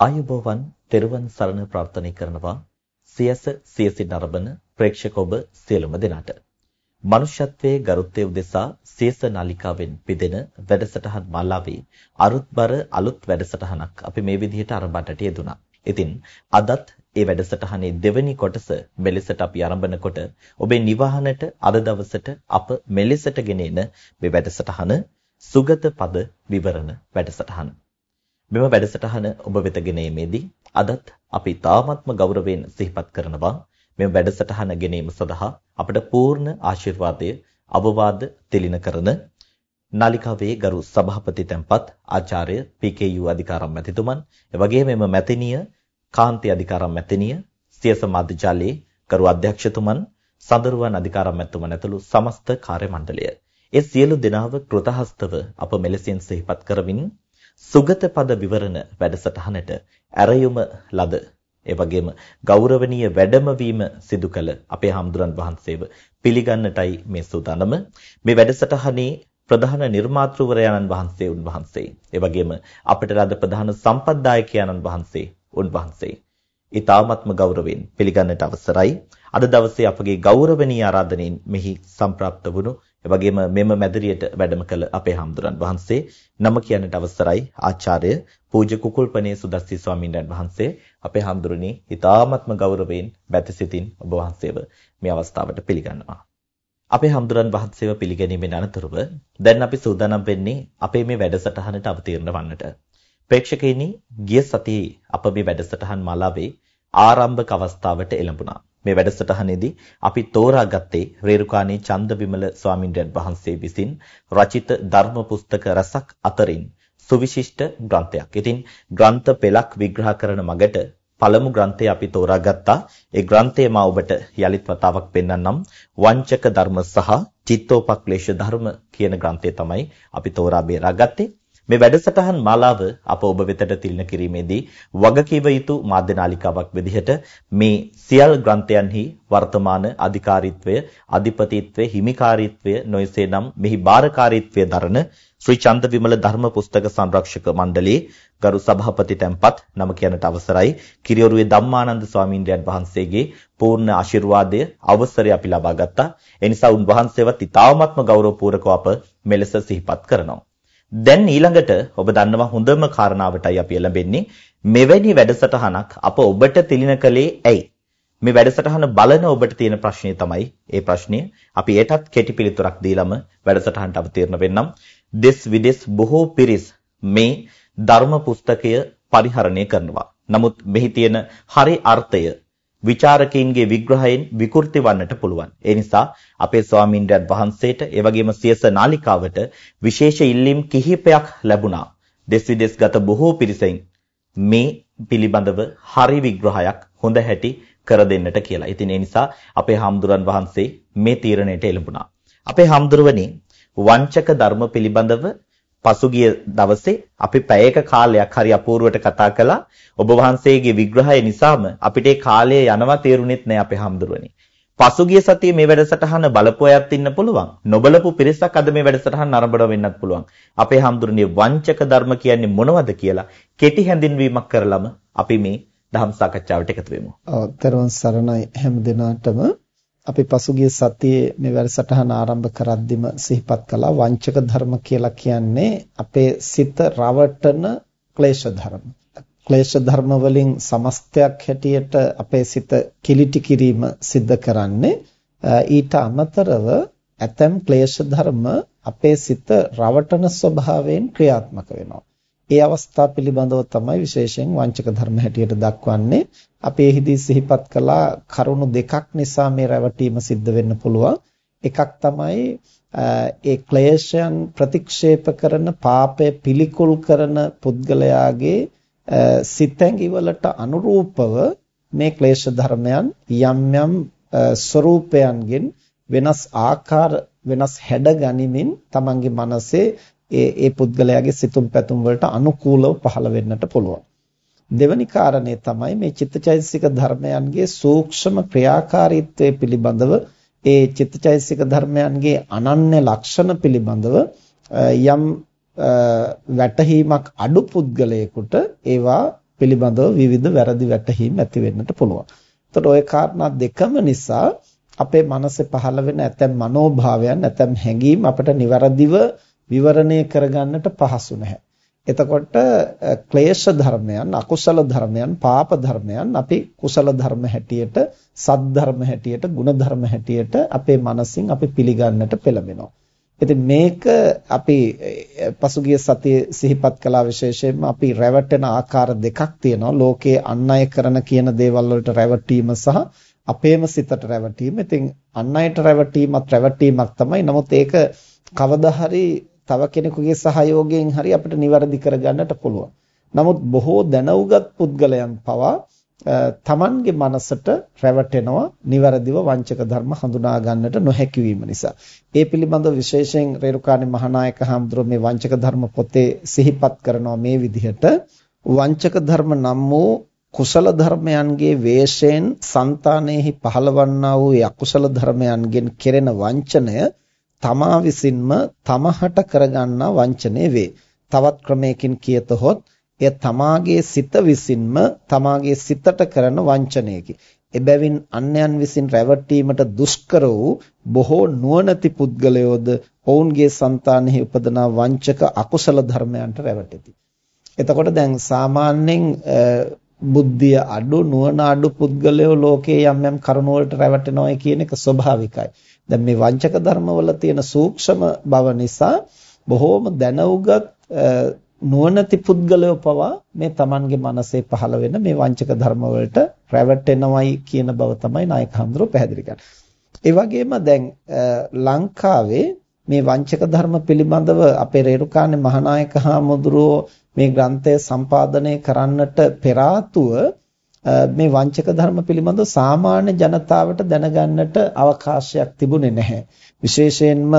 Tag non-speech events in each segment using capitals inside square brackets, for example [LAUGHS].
ආයුබෝවන් තෙරුවන් සරණ ප්‍රාර්ථනා කරනවා සියස සියසින් අරබන ප්‍රේක්ෂක ඔබ සියලුම දෙනාට. මනුෂ්‍යත්වයේ ගරුත්වය උදෙසා සියස නාලිකාවෙන් පිදෙන වැඩසටහන් මාලාවේ අරුත්බර අලුත් වැඩසටහනක් අපි මේ විදිහට ආරම්භටට යෙදුණා. ඉතින් අදත් ඒ වැඩසටහනේ දෙවැනි කොටස මෙලෙසට අපි ආරම්භනකොට ඔබේ නිවහනට අද දවසට අප මෙලෙසට ගෙනෙන මේ වැඩසටහන සුගත පද විවරණ වැඩසටහන. මෙම වැඩසටහන ඔබ වෙත ගෙනීමේදී අදත් අපි තාමත්ම ගෞරවයෙන් සිහිපත් කරනවා මෙම වැඩසටහන ගෙනීම සඳහා අපට පූර්ණ ආශිර්වාදය අවවාද තිලින කරන නාලිකාවේ ගරු සභාපති තැන්පත් ආචාර්ය පී.කේ.යු. අධිකාරම් මැතිතුමන් එවැගේම මෙම මැතිනිය කාන්ති අධිකාරම් මැතිනිය සියස මාධ්‍යාලයේ ගරු අධ්‍යක්ෂතුමන් සඳරුවන් අධිකාරම් මැතිතුමන් ඇතුළු සමස්ත කාර්ය මණ්ඩලය ඒ සියලු දෙනාව කෘතහස්තව අප මෙලෙසින් සිහිපත් කරමින් සුගත පද විවරණ වැඩසටහනට ඇරයුම ලද. ඒ වගේම ගෞරවනීය වැඩමවීම සිදු කළ අපේ හාමුදුරන් වහන්සේව පිළිගන්නටයි මේ සූදානම. මේ වැඩසටහනේ ප්‍රධාන නිර්මාතෘවරයාණන් වහන්සේ උන්වහන්සේ. ඒ වගේම අපට ලද ප්‍රධාන සම්පත්දායකයන්න් වහන්සේ උන්වහන්සේ. ඊ타ත්ම ගෞරවයෙන් පිළිගන්නට අවසරයි. අද දවසේ අපගේ ගෞරවනීය ආරාධනෙන් මෙහි සම්ප්‍රාප්ත වුණු එවැගේම මෙම මැදිරියට වැඩම කළ අපේ හාමුදුරන් වහන්සේ නම කියන්නට අවසරයි ආචාර්ය පූජ්‍ය කුකුල්පනේ සුදස්සි ස්වාමීන් වහන්සේ අපේ හාමුදුරනි ඊ타ත්ම ගෞරවයෙන් බැතිසිතින් ඔබ වහන්සේව මේ අවස්ථාවට පිළිගන්නවා. අපේ හාමුදුරන් වහන්සේව පිළිගැනීමෙන් අනතුරුව දැන් අපි සූදානම් වෙන්නේ අපේ මේ වැඩසටහනට අවතීර්ණ වන්නට. ප්‍රේක්ෂකයිනි ගිය සතියේ අප මේ වැඩසටහන් මාලාවේ ආරම්භක අවස්ථාවට එළඹුණා. මේ වැඩසටහනේදී අපි තෝරාගත්තේ රේරුකාණේ චන්දවිමල ස්වාමින්වයන් වහන්සේ විසින් රචිත ධර්ම පුස්තක රසක් අතරින් සුවිශිෂ්ට ග්‍රන්ථයක්. ඉතින් ග්‍රන්ථ පෙළක් විග්‍රහ කරන මගට පළමු ග්‍රන්ථය අපි තෝරාගත්තා. ඒ ග්‍රන්ථය මා ඔබට යලිත් වතාවක් පෙන්වන්නම්. වංචක ධර්ම සහ චිත්තෝපක්ලේශ ධර්ම කියන ග්‍රන්ථය තමයි අපි තෝරා බේරාගත්තේ. මේ වැඩසටහන් මාලාව අප ඔබ වෙතට තිලින කිරීමේදී වගකීව යුතු මාධ්‍ය නාලිකාවක් විදිහට මේ සියල් ග්‍රන්ථයන්හි වර්තමාන අධිකාරීත්වය, අධිපතිත්වය, හිමිකාරීත්වය නොයසේනම් මෙහි බාරකාරීත්වය දරන ශ්‍රී චන්ද විමල ධර්ම පුස්තක සංරක්ෂක මණ්ඩලයේ ගරු සභාපති තැන්පත් නම කියනට අවසරයි කිරියොරුවේ ධම්මානන්ද ස්වාමීන් වහන්සේගේ පූර්ණ ආශිර්වාදය අවසරය අපි ලබා ගත්තා. ඒ නිසා උන්වහන්සේවත් ඉතාමත්ම ගෞරවපූර්වකව අප මෙලෙස සිහිපත් කරනවා. දැන් ඊළඟට ඔබ දන්නවා හොඳම කාරණාවටයි අපි එළඹෙන්නේ. මෙවැනි වැඩසටහනක් අප ඔබට තිලින කලේ ඇයි? මේ වැඩසටහන බලන ඔබට තියෙන ප්‍රශ්නේ තමයි ඒ ප්‍රශ්නය. අපි ඒටත් කෙටි පිළිතුරක් දීලම වැඩසටහනට අවතීර්ණ වෙන්නම්. දෙස් විදෙස් බොහෝ පිරිස් මේ ධර්ම පුස්තකය පරිහරණය කරනවා. නමුත් මෙහි තියෙන හරි අර්ථය විචාරකයින්ගේ විග්‍රහයෙන් විකෘති වන්නට පුළුවන්. ඒ නිසා අපේ ස්වාමීන්ද්‍රයන් වහන්සේට ඒ වගේම සියස නාලිකාවට විශේෂ ඉල්ලීම් කිහිපයක් ලැබුණා. දෙස් විදෙස්ගත බොහෝ පිරිසෙන් මේ පිළිබඳව හරි විග්‍රහයක් හොඳ හැටි කර දෙන්නට කියලා. ඉතින් ඒ නිසා අපේ හාමුදුරන් වහන්සේ මේ තීරණයට එළඹුණා. අපේ හාමුදුරුවනේ වංචක ධර්ම පිළිබඳව පසුගිය දවසේ අපි පැයක කාලයක් හරි අපූර්වට කතා කළා. ඔබ වහන්සේගේ විග්‍රහය නිසාම අපිට ඒ කාලය යනවා තේරුණෙත් නෑ අපේ හැමදෙරුවනේ. පසුගිය සතියේ මේ වැඩසටහන බලපු අයත් ඉන්න පුළුවන්. නොබලපු පිරිසක් අද මේ වැඩසටහන නරඹන වෙන්නත් පුළුවන්. අපේ හැමදෙරුවනේ වංචක ධර්ම කියන්නේ මොනවද කියලා කෙටි හැඳින්වීමක් කරලම අපි මේ දහම් සාකච්ඡාවට එකතු වෙමු. ඔව්, ත්වන් සරණයි හැම දිනාටම අපි පසුගිය සතියේ මේ වැඩසටහන ආරම්භ කරද්දිම සිහිපත් කළා වංචක ධර්ම කියලා කියන්නේ අපේ සිත රවටන ක්ලේශ ධර්ම. ක්ලේශ ධර්ම වලින් සමස්තයක් හැටියට අපේ සිත කිලිටි කිරීම සිද්ධ කරන්නේ ඊට අමතරව ඇතම් ක්ලේශ ධර්ම අපේ සිත රවටන ස්වභාවයෙන් ක්‍රියාත්මක වෙනවා. ඒ අවස්ථා පිළිබඳව තමයි විශේෂයෙන් වංචක ධර්ම හැටියට දක්වන්නේ. අපි එහිදී සිහිපත් කළා කරුණු දෙකක් නිසා මේ රැවටීම සිද්ධ වෙන්න පුළුවන්. එකක් තමයි ඒ ක්ලේශයන් ප්‍රතික්ෂේප කරන පාපය පිළිකුල් කරන පුද්ගලයාගේ සිතැඟි වලට අනුරූපව මේ ක්ලේශ ධර්මයන් යම් යම් ස්වરૂපයන්ගෙන් වෙනස් ආකාර වෙනස් හැඩ ගනිමින් තමන්ගේ මනසේ ඒ ඒ පුද්ගලයාගේ සිතුම් පැතුම් වලට අනුකූලව පහළ වෙන්නට පුළුවන්. දෙවැනි කාරණේ තමයි මේ චිත්තචෛතසික ධර්මයන්ගේ සූක්ෂම ක්‍රියාකාරීත්වය පිළිබඳව ඒ චිත්තචෛතසික ධර්මයන්ගේ අනන්‍ය ලක්ෂණ පිළිබඳව යම් වැටහීමක් අඩු පුද්ගලයෙකුට ඒවා පිළිබඳව විවිධ වැරදි වැටහීම් ඇති වෙන්නට පුළුවන්. එතකොට ওই කාරණා දෙකම නිසා අපේ මනසේ පහළ වෙන ඇතැම් මනෝභාවයන් ඇතැම් හැඟීම් අපිට નિවරදිව විවරණය කරගන්නට පහසු නැහැ. එතකොට ක්ලේශ ධර්මයන්, අකුසල ධර්මයන්, පාප ධර්මයන් අපි කුසල ධර්ම හැටියට, සත් ධර්ම හැටියට, ගුණ ධර්ම හැටියට අපේ මනසින් අපි පිළිගන්නට පෙළඹෙනවා. ඉතින් මේක අපි පසුගිය සතියේ සිහිපත් කළා විශේෂයෙන්ම අපි රැවටෙන ආකාර දෙකක් තියෙනවා. ලෝකයේ අන් අය කරන කියන දේවල් වලට රැවටීම සහ අපේම සිතට රැවටීම. ඉතින් අන් අයට රැවටීමත් රැවටීමක් තමයි. නමුත් ඒක කවදා හරි තව කෙනෙකුගේ සහයෝගයෙන් හරි අපිට නිවැරදි කරගන්නට පුළුවන්. නමුත් බොහෝ දැනුගත් පුද්ගලයන් පවා තමන්ගේ මනසට රැවටෙනවා නිවැරදිව වංචක ධර්ම හඳුනා ගන්නට නොහැකි වීම නිසා. ඒ පිළිබඳව විශේෂයෙන් රේරුකාණේ මහානායක හඳුරෝ මේ වංචක ධර්ම පොතේ සිහිපත් කරනවා මේ විදිහට වංචක ධර්ම නම් වූ කුසල ධර්මයන්ගේ වේශයෙන් సంతානෙහි පහළවන්නා වූ අකුසල ධර්මයන්ගෙන් කෙරෙන වංචනය තමා විසින්ම තමහට කරගන්නා වංචනේ වේ. තවත් ක්‍රමයකින් කියතොත් එය තමාගේ සිත විසින්ම තමාගේ සිතට කරන වංචනයකි. එබැවින් අන්යන් විසින් රැවටීමට දුෂ්කර වූ බොහෝ නුවණති පුද්ගලයෝද ඔවුන්ගේ సంతානෙහි උපදනා වංචක අකුසල ධර්මයන්ට රැවටෙති. එතකොට දැන් සාමාන්‍යයෙන් බුද්ධිය අඩු නුවණ අඩු පුද්ගලයෝ ලෝකයේ යම් යම් කරුණ වලට රැවටෙනවා කියන එක ස්වභාවිකයි. දැන් මේ වංචක ධර්මවල තියෙන සූක්ෂම බව නිසා බොහෝම දැනුගත් නුවණති පුද්ගලයෝ පවා මේ Tamanගේ මනසේ පහළ වෙන මේ වංචක ධර්ම වලට රැවටෙනවයි කියන බව තමයි නායක හඳුරෝ පැහැදිලි කරන්නේ. ඒ වගේම දැන් ලංකාවේ මේ වංචක ධර්ම පිළිබඳව අපේ රේරුකානේ මහානායක හාමුදුරුවෝ මේ ග්‍රන්ථය සම්පාදනය කරන්නට පෙර මේ වංචක ධර්ම පිළිබඳව සාමාන්‍ය ජනතාවට දැනගන්නට අවකාශයක් තිබුණේ නැහැ. විශේෂයෙන්ම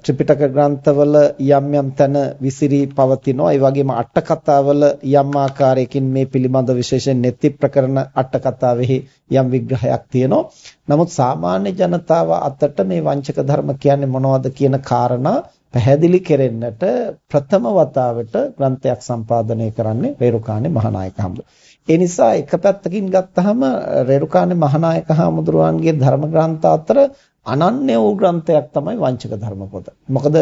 ත්‍රිපිටක ග්‍රන්ථවල යම් යම් තැන විසිරී පවතිනවා. ඒ වගේම අට කතාවල යම් ආකාරයකින් මේ පිළිබඳ විශේෂයෙන් නෙත්ති ප්‍රකරණ අට කතාවෙහි යම් විග්‍රහයක් තියෙනවා. නමුත් සාමාන්‍ය ජනතාව අතට මේ වංචක ධර්ම කියන්නේ මොනවද කියන කාරණා පැහැදිලි කෙරෙන්නට ප්‍රථම වතාවට ග්‍රන්ථයක් සම්පාදනය කරන්නේ රේරුකාණේ මහානායක හම්බුදුරුවෝ. ඒ නිසා එක පැත්තකින් ගත්තහම රේරුකාණේ මහානායක හාමුදුරුවන්ගේ ධර්ම ග්‍රන්ථ අතර අනන්‍ය වූ ග්‍රන්ථයක් තමයි වංචක ධර්ම පොත. මොකද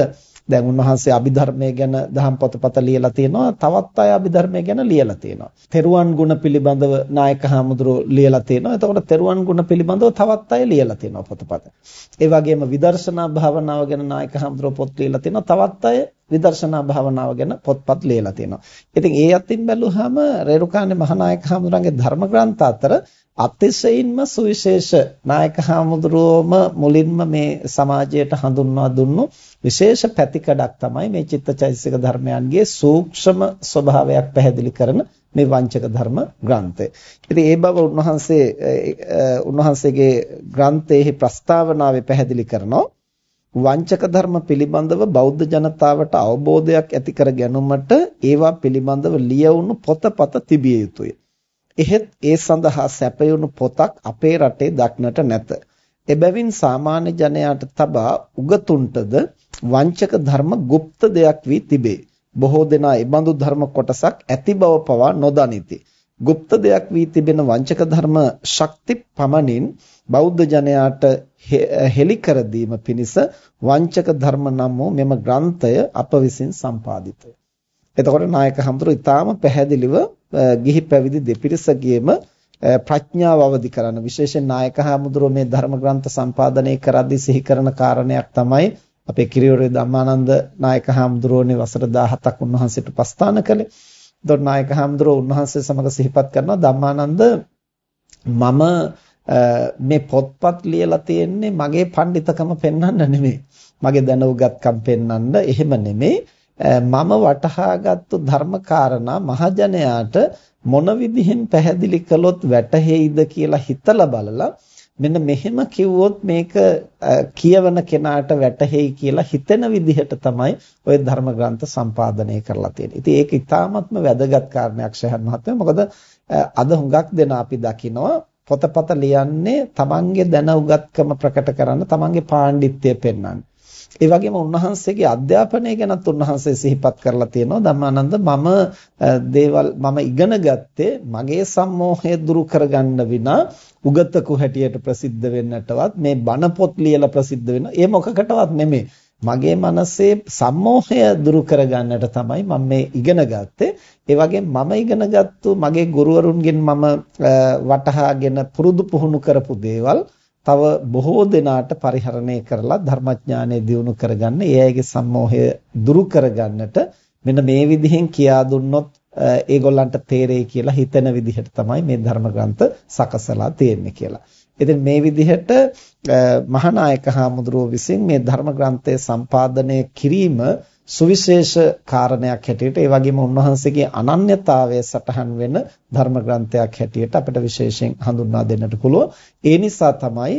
දැන් උන්වහන්සේ අභිධර්මය ගැන දහම් පොතපත ලියලා තියෙනවා තවත් අය අභිධර්මය ගැන ලියලා තියෙනවා. තෙරුවන් ගුණ පිළිබඳව නායක හාමුදුරුවෝ ලියලා තියෙනවා. එතකොට තෙරුවන් ගුණ පිළිබඳව තවත් අය ලියලා තියෙනවා පොතපත. ඒ වගේම විදර්ශනා භාවනාව ගැන නායක හාමුදුරුවෝ පොත් ලියලා තියෙනවා. තවත් අය විදර්ශනා භාවනාව ගැන පොත්පත් ලියලා තියෙනවා ඉතින් ඒ අතින් බැලුවහම රේරුකාණේ මහානායක හාමුදුරන්ගේ ධර්ම ග්‍රන්ථ අතර අතිශයින්ම සුවිශේෂ නායක හාමුදුරුවෝම මුලින්ම මේ සමාජයට හඳුන්වා දුන්නු විශේෂ පැතිකඩක් තමයි මේ චිත්තචෛතසික ධර්මයන්ගේ සූක්ෂම ස්වභාවයක් පැහැදිලි කරන මේ වංචක ධර්ම ග්‍රන්ථය. ඉතින් ඒ බව උන්වහන්සේ උන්වහන්සේගේ ග්‍රන්ථයේ ප්‍රස්තාවනාවේ පැහැදිලි කරනවා වංචක ධර්ම පිළිබඳව බෞද්ධ ජනතාවට අවබෝධයක් ඇති කර ගැනීමට ඒවා පිළිබඳව ලියවුණු පොතපත තිබිය යුතුය. එහෙත් ඒ සඳහා සැපයුණු පොතක් අපේ රටේ දක්නට නැත. එබැවින් සාමාන්‍ය ජනයාට තබා උගතුන්ටද වංචක ධර්ම গুপ্ত දෙයක් වී තිබේ. බොහෝ දෙනා ඉබඳු ධර්ම කොටසක් ඇති බව පවා නොදනිති. গুপ্ত දෙයක් වී තිබෙන වංචක ධර්ම ශක්ති පමණින් බෞද්ධ ජනයාට හෙළි කර දීම පිණිස වංචක ධර්ම නම් වූ මෙම ග්‍රන්ථය අප විසින් සම්පාදිතය. එතකොට නායක හඳුරු ඊටාම පැහැදිලිව ගිහි පැවිදි දෙපිරිසගේම ප්‍රඥාව අවදි කරන විශේෂයෙන් නායක හඳුරු මේ ධර්ම ග්‍රන්ථ සම්පාදනය කරද්දී සිහි කරන කාරණයක් තමයි අපේ කිරියෝරේ ධම්මානන්ද නායක හඳුරුවනේ වසර 17ක් උන්වහන්සේට ප්‍රස්ථාන කළේ. එතකොට නායක හඳුරුව උන්වහන්සේ සමග සිහිපත් කරනවා ධම්මානන්ද මම මේ පොත්පත් ලියලා තියෙන්නේ මගේ පඬිතකම පෙන්වන්න නෙමෙයි. මගේ දැනුගත්කම් පෙන්වන්න එහෙම නෙමෙයි. මම වටහාගත්තු ධර්මකාරණා මහජනයාට මොන විදිහෙන් පැහැදිලි කළොත් වැටහෙයිද කියලා හිතලා බලලා මෙන්න මෙහෙම කිව්වොත් මේක කියවන කෙනාට වැටහෙයි කියලා හිතෙන විදිහට තමයි ওই ධර්ම ග්‍රන්ථ සම්පාදනය කරලා තියෙන්නේ. ඉතින් ඒක ඉතාමත්ම වැදගත් කාරණයක් ශහන් මහත්මයා. මොකද අද හුඟක් දෙනා අපි දකිනවා පොතපත ලියන්නේ තමන්ගේ දැන උගත්කම ප්‍රකට කරන්න තමන්ගේ පාණ්ඩිත්‍යය පෙන්වන්න. ඒ වගේම උන්වහන්සේගේ අධ්‍යාපනය ගැනත් උන්වහන්සේ සිහිපත් කරලා තියෙනවා ධම්මානන්ද මම දේවල් මම ඉගෙන ගත්තේ මගේ සම්මෝහය දුරු කරගන්න විනා උගතකු හැටියට ප්‍රසිද්ධ වෙන්නටවත් මේ බණ පොත් ලියලා ප්‍රසිද්ධ වෙන ඒ මොකකටවත් නෙමෙයි මගේ මනසේ සම්මෝහය දුරු කරගන්නට තමයි මම මේ ඉගෙන ගත්තේ. ඒ වගේම මම ඉගෙනගත්තු මගේ ගුරුවරුන්ගෙන් මම වටහාගෙන පුරුදු පුහුණු කරපු දේවල් තව බොහෝ දෙනාට පරිහරණය කරලා ධර්මඥානය දියුණු කරගන්න, ඒ අයගේ සම්මෝහය දුරු කරගන්නට මෙන්න මේ විදිහෙන් කියා දුන්නොත් ඒගොල්ලන්ට තේරෙයි කියලා හිතන විදිහට තමයි මේ ධර්ම ග්‍රන්ථ සකසලා තියෙන්නේ කියලා. ඉතින් මේ විදිහට මහානායක හාමුදුරුවෝ විසින් මේ ධර්ම ග්‍රන්ථය සම්පාදනය කිරීම සුවිශේෂ කාරණයක් හැටියට ඒ වගේම උන්වහන්සේගේ අනන්‍යතාවය සටහන් වෙන ධර්ම ග්‍රන්ථයක් හැටියට අපිට විශේෂයෙන් හඳුන්වා දෙන්නට පුළුවන්. ඒ නිසා තමයි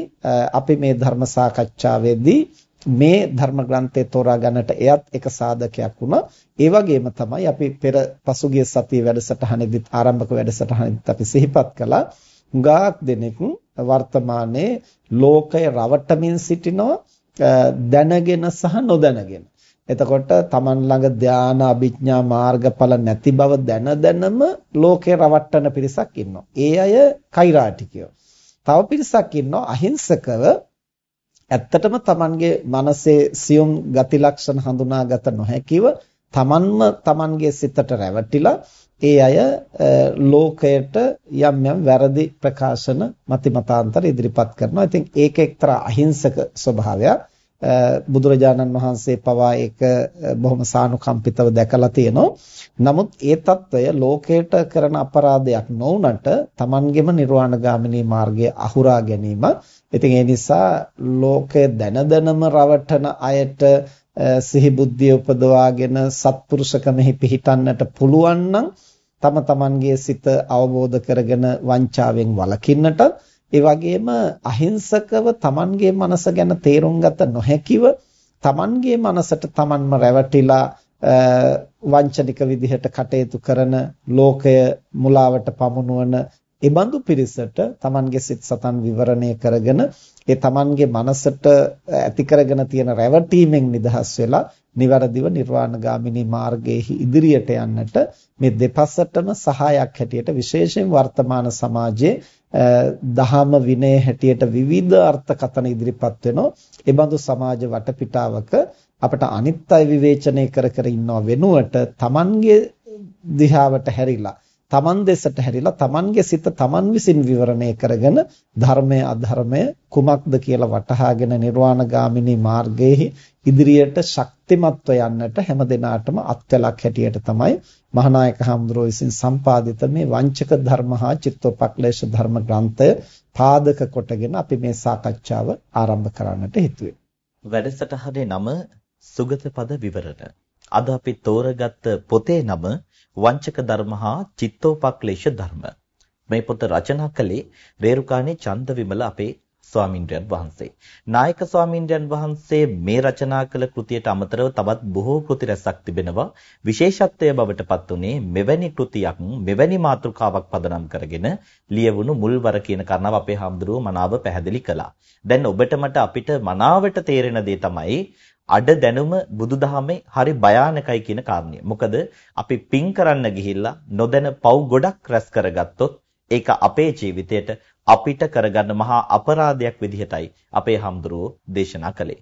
අපි මේ ධර්ම සාකච්ඡාවේදී මේ ධර්ම ග්‍රන්ථය තෝරා ගන්නට එයත් එක සාධකයක් වුණා. ඒ වගේම තමයි අපි පෙර පසුගිය සතියේ වැඩසටහනේදීත් ආරම්භක වැඩසටහනේදීත් අපි සිහිපත් කළා. හුඟක් දෙනෙක් වර්තමානයේ ලෝකය රවටමින් සිටිනවා දැනගෙන සහ නොදැනගෙන. එතකොට Taman ළඟ ධාන අභිඥා මාර්ගඵල නැති බව දැන දැනම ලෝකේ රවට්ටන පිරිසක් ඉන්නවා. ඒ අය කෛරාටිකයෝ. තව පිරිසක් ඉන්නවා අහිංසකව ඇත්තටම Tamanගේ මනසේ සියුම් ගති ලක්ෂණ හඳුනාගත නොහැකිව Tamanම Tamanගේ සිතට රැවටිලා ඒ අය ලෝකයට යම් යම් වැරදි ප්‍රකාශන මති මතාන්තර ඉදිරිපත් කරනවා. ඉතින් ඒක එක්තරා අහිංසක ස්වභාවයක්. බුදුරජාණන් වහන්සේ පවා ඒක බොහොම සානුකම්පිතව දැකලා තියෙනවා. නමුත් ඒ తত্ত্বය ලෝකයට කරන අපරාධයක් නොවුනට Tamanගෙම නිර්වාණගාමිනී මාර්ගය අහුරා ගැනීම. ඉතින් ඒ නිසා ලෝකය දැන දැනම රවටන අයට සිහි බුද්ධිය උපදවාගෙන සත්පුරුෂකමෙහි පිහිටන්නට පුළුවන් නම් තම තමන්ගේ සිත අවබෝධ කරගෙන වංචාවෙන් වළකින්නට ඒ වගේම අහිංසකව තමන්ගේ මනස ගැන තේරුම් ගත නොහැකිව තමන්ගේ මනසට තමන්ම රැවටිලා වංචනික විදිහට කටයුතු කරන ලෝකය මුලාවට පමුණුවන ඒබඳු පිරිසට තමන්ගේ සිත් සතන් විවරණය කරගෙන ඒ තමන්ගේ මනසට ඇති කරගෙන තියෙන රැවටීමෙන් නිදහස් වෙලා නිවැරදිව නිර්වාණගාමිනී මාර්ගයේ ඉදිරියට යන්නට මේ දෙපසටම සහායක් හැටියට විශේෂයෙන් වර්තමාන සමාජයේ දහම විනය හැටියට විවිධ අර්ථකථන ඉදිරිපත් වෙනවා. ඒ බඳු සමාජ වටපිටාවක අපට අනිත් අය විවේචනය කර කර ඉන්නව වෙනුවට Tamanගේ දිහාවට හැරිලා තමන් දෙසට හැරිලා තමන්ගේ සිත තමන් විසින් විවරණය කරගෙන ධර්මය අධර්මය කුමක්ද කියලා වටහාගෙන නිර්වාණගාමිනී මාර්ගයේ ඉදිරියට ශක්තිමත්ව යන්නට හැම දිනාටම අත්වලක් හැටියට තමයි මහානායක හඳුරෝ විසින් සම්පාදිත මේ වංචක ධර්ම හා චිත්තෝපක්ලේශ ධර්ම ග්‍රන්ථය පාදක කොටගෙන අපි මේ සාකච්ඡාව ආරම්භ කරන්නට හිතුවේ. වැඩසටහනේ නම සුගත පද විවරණ. අද අපි තෝරගත්ත පොතේ නම වංචක ධර්ම හා චිත්තෝපක්ලේශ ධර්ම. මේ පොත රචනා කළේ රේරුකාණේ චන්දවිමල අපේ ස්වාමින්ද්‍රයන් වහන්සේ. නායක ස්වාමින්ද්‍රයන් වහන්සේ මේ රචනා කළ කෘතියට අමතරව තවත් බොහෝ කෘති රැසක් තිබෙනවා. විශේෂත්වය බවට පත් උනේ මෙවැනි කෘතියක් මෙවැනි මාතෘකාවක් පදනම් කරගෙන ලියවුණු මුල්වර කියන කාරණාව අපේ හාමුදුරුවෝ මනාව පැහැදිලි කළා. දැන් ඔබට මට අපිට මනාවට තේරෙන දේ තමයි අඩ දැනුම බුදුදහමේ හරි භයානකයි කියන කාරණය. මොකද අපි පින් කරන්න ගිහිල්ලා නොදැන පව් ගොඩක් රැස් කරගත්තොත් ඒක අපේ ජීවිතයට අපිට කරගන්න මහා අපරාධයක් විදිහටයි අපේ හම්දුරෝ දේශනා කළේ.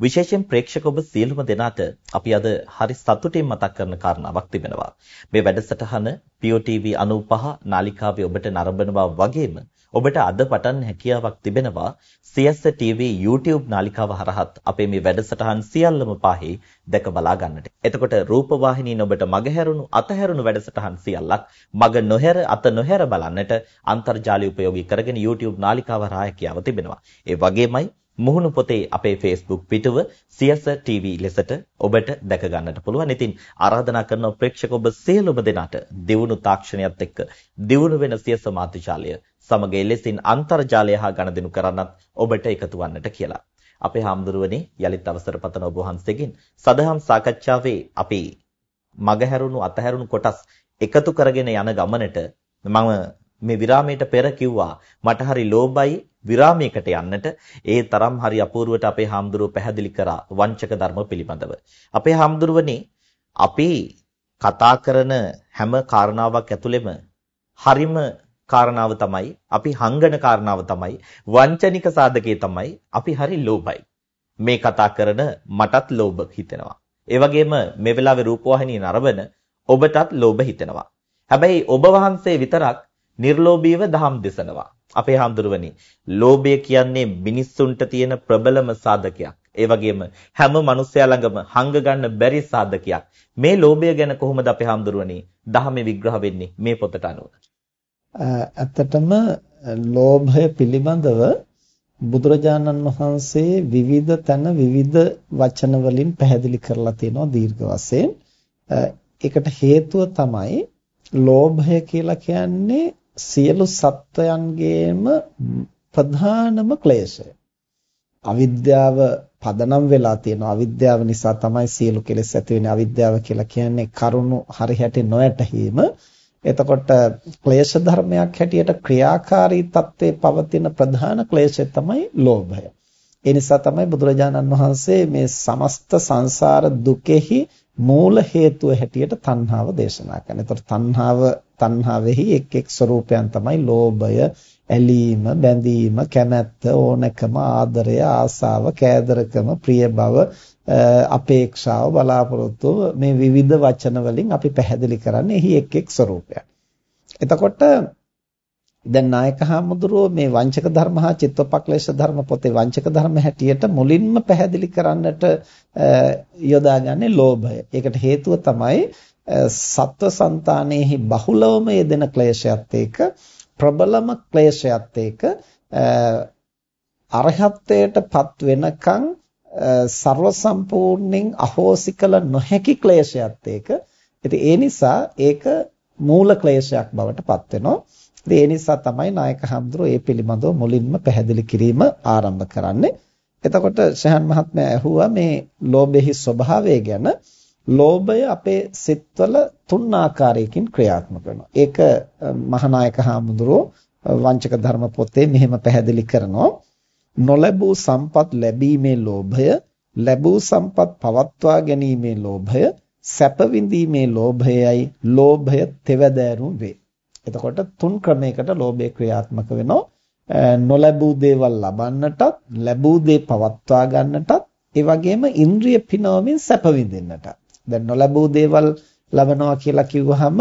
විශේෂයෙන් ප්‍රේක්ෂක ඔබ සියලුම දෙනාට අපි අද හරි සතුටින් මතක් කරන කාරණාවක් තිබෙනවා. මේ වැඩසටහන POTV 95 නාලිකාවේ ඔබට නරඹනවා වගේම ඔබට අද පටන් හැකියාවක් තිබෙනවා CS TV YouTube නාලිකාව හරහත් අපේ මේ වැඩසටහන් සියල්ලම පාහි දැක බලා ගන්නට. එතකොට රූප වාහිනියෙන් ඔබට මගහැරුණු අතහැරුණු වැඩසටහන් සියල්ලක් මග නොහැර අත නොහැර බලන්නට අන්තර්ජාලය උපයෝගී කරගෙන YouTube නාලිකාව හරහා හැකියාව තිබෙනවා. ඒ වගේමයි මුහුණු පොතේ අපේ Facebook පිටුව සියස TV ලෙසට ඔබට දැක ගන්නට පුළුවන්. ඉතින් ආරාධනා කරන ප්‍රේක්ෂක ඔබ සියලුම දෙනාට දියුණු තාක්ෂණයත් එක්ක දියුණු වෙන සියස මාධ්‍යාලය සමග එලෙසින් අන්තර්ජාලය හා ගනුදෙනු කරන්නත් ඔබට එකතු වන්නට කියලා. අපේ හාමුදුරුවනේ යලිත් අවසර පතන ඔබ වහන්සේගෙන් සදහම් සාකච්ඡාවේ අපි මගහැරුණු අතහැරුණු කොටස් එකතු කරගෙන යන ගමනට මම මේ විරාමයට පෙර කිව්වා මට හරි ලෝභයි විරාමයකට යන්නට ඒ තරම් හරි අපූර්වට අපේ හාමුදුරුව පැහැදිලි කරා වංචක ධර්ම පිළිබඳව. අපේ හාමුදුරුවනේ අපි කතා කරන හැම කාරණාවක් ඇතුළෙම හරිම කාරණාව තමයි අපි හංගන කාරණාව තමයි වංචනික සාධකයේ තමයි අපි හරි ලෝභයි. මේ කතා කරන මටත් ලෝභ හිතෙනවා. ඒ වගේම මේ වෙලාවේ රූපවාහිනිය නරඹන ඔබටත් ලෝභ හිතෙනවා. හැබැයි ඔබ වහන්සේ විතරක් නිර්ලෝභීව දහම් දෙසනවා. අපේ හාමුදුරුවනි, ලෝභය කියන්නේ මිනිස්සුන්ට තියෙන ප්‍රබලම සාධකයක්. ඒ වගේම හැම මිනිසයා ළඟම හංග ගන්න බැරි සාධකයක්. මේ ලෝභය ගැන කොහොමද අපේ හාමුදුරුවනි දහමේ විග්‍රහ වෙන්නේ මේ පොතට අනුව? ඇත්තටම ලෝභය පිළිබඳව බුදුරජාණන් වහන්සේ විවිධ තැන විවිධ වචන වලින් පැහැදිලි කරලා තියෙනවා දීර්ඝ වශයෙන්. ඒකට හේතුව තමයි ලෝභය කියලා කියන්නේ සියලු සත්වයන්ගේම ප්‍රධානම ක්ලේශය. අවිද්‍යාව පදනම් වෙලා තියෙනවා. අවිද්‍යාව නිසා තමයි සියලු කෙලෙස් ඇති වෙන්නේ. අවිද්‍යාව කියලා කියන්නේ කරුණු හරියට නොයැටීම. එතකොට ක්ලේශ ධර්මයක් හැටියට ක්‍රියාකාරී තත්ත්වයේ පවතින ප්‍රධාන ක්ලේශය තමයි ලෝභය. ඒ නිසා තමයි බුදුරජාණන් වහන්සේ මේ සමස්ත සංසාර දුකෙහි මූල හේතුව හැටියට තණ්හාව දේශනා කරන්නේ. එතකොට තණ්හාව තණ්හාවෙහි එක් එක් ස්වરૂපයන් තමයි ලෝභය, ඇලීම, බැඳීම, කැමැත්ත, ඕනකම, ආදරය, ආසාව, කෑදරකම, ප්‍රිය බව, අපේක්ෂාව බලාපොරොත්තුව මේ විවිධ වචන වලින් අපි පැහැදිලි කරන්නේ එහි එක් එක් ස්වરૂපයක්. එතකොට දැන් නායක හාමුදුරුවෝ මේ වංචක ධර්ම හා චිත්තපක්ලේශ ධර්ම පොතේ වංචක ධර්ම හැටියට මුලින්ම පැහැදිලි කරන්නට යොදාගන්නේ ලෝභය. ඒකට හේතුව තමයි සත්ව సంతානෙහි බහුලවම යෙදෙන ක්ලේශයත් එක්ක ප්‍රබලම ක්ලේශයත් එක්ක අරහත්ත්වයටපත් වෙනකන් ਸਰව සම්පූර්ණයෙන් අහෝසි කළ නොහැකි ක්ලේශයත් එක්ක ඉතින් ඒ නිසා ඒක මූල ක්ලේශයක් බවට පත් වෙනවා. ඉතින් ඒ නිසා තමයි නායක හඳුරෝ මේ පිළිබඳව මුලින්ම පැහැදිලි කිරීම ආරම්භ කරන්නේ. එතකොට ශහන් මහත්මයා ඇහුවා මේ ලෝභෙහි ස්වභාවය ගැන ලෝභය අපේ සිත්වල තුන් ආකාරයකින් ක්‍රියාත්මක වෙනවා. ඒක මහානායක හාමුදුරුවෝ වංචක ධර්ම පොතේ මෙහෙම පැහැදිලි කරනවා. නොලැබූ සම්පත් ලැබීමේ ලෝභය, ලැබූ සම්පත් පවත්වා ගැනීමේ ලෝභය, සැප විඳීමේ ලෝභයයි ලෝභය තෙවදෑරුම් වේ. එතකොට තුන් ක්‍රමයකට ලෝභය ක්‍රියාත්මක වෙනවා. නොලැබූ දේවල් ලබන්නටත්, ලැබූ දේ පවත්වා ගන්නටත්, ඒ වගේම ඉන්ද්‍රිය පිනවමින් සැප විඳින්නටත්. දැන් නොලැබූ දේවල් ලබනවා කියලා කිව්වහම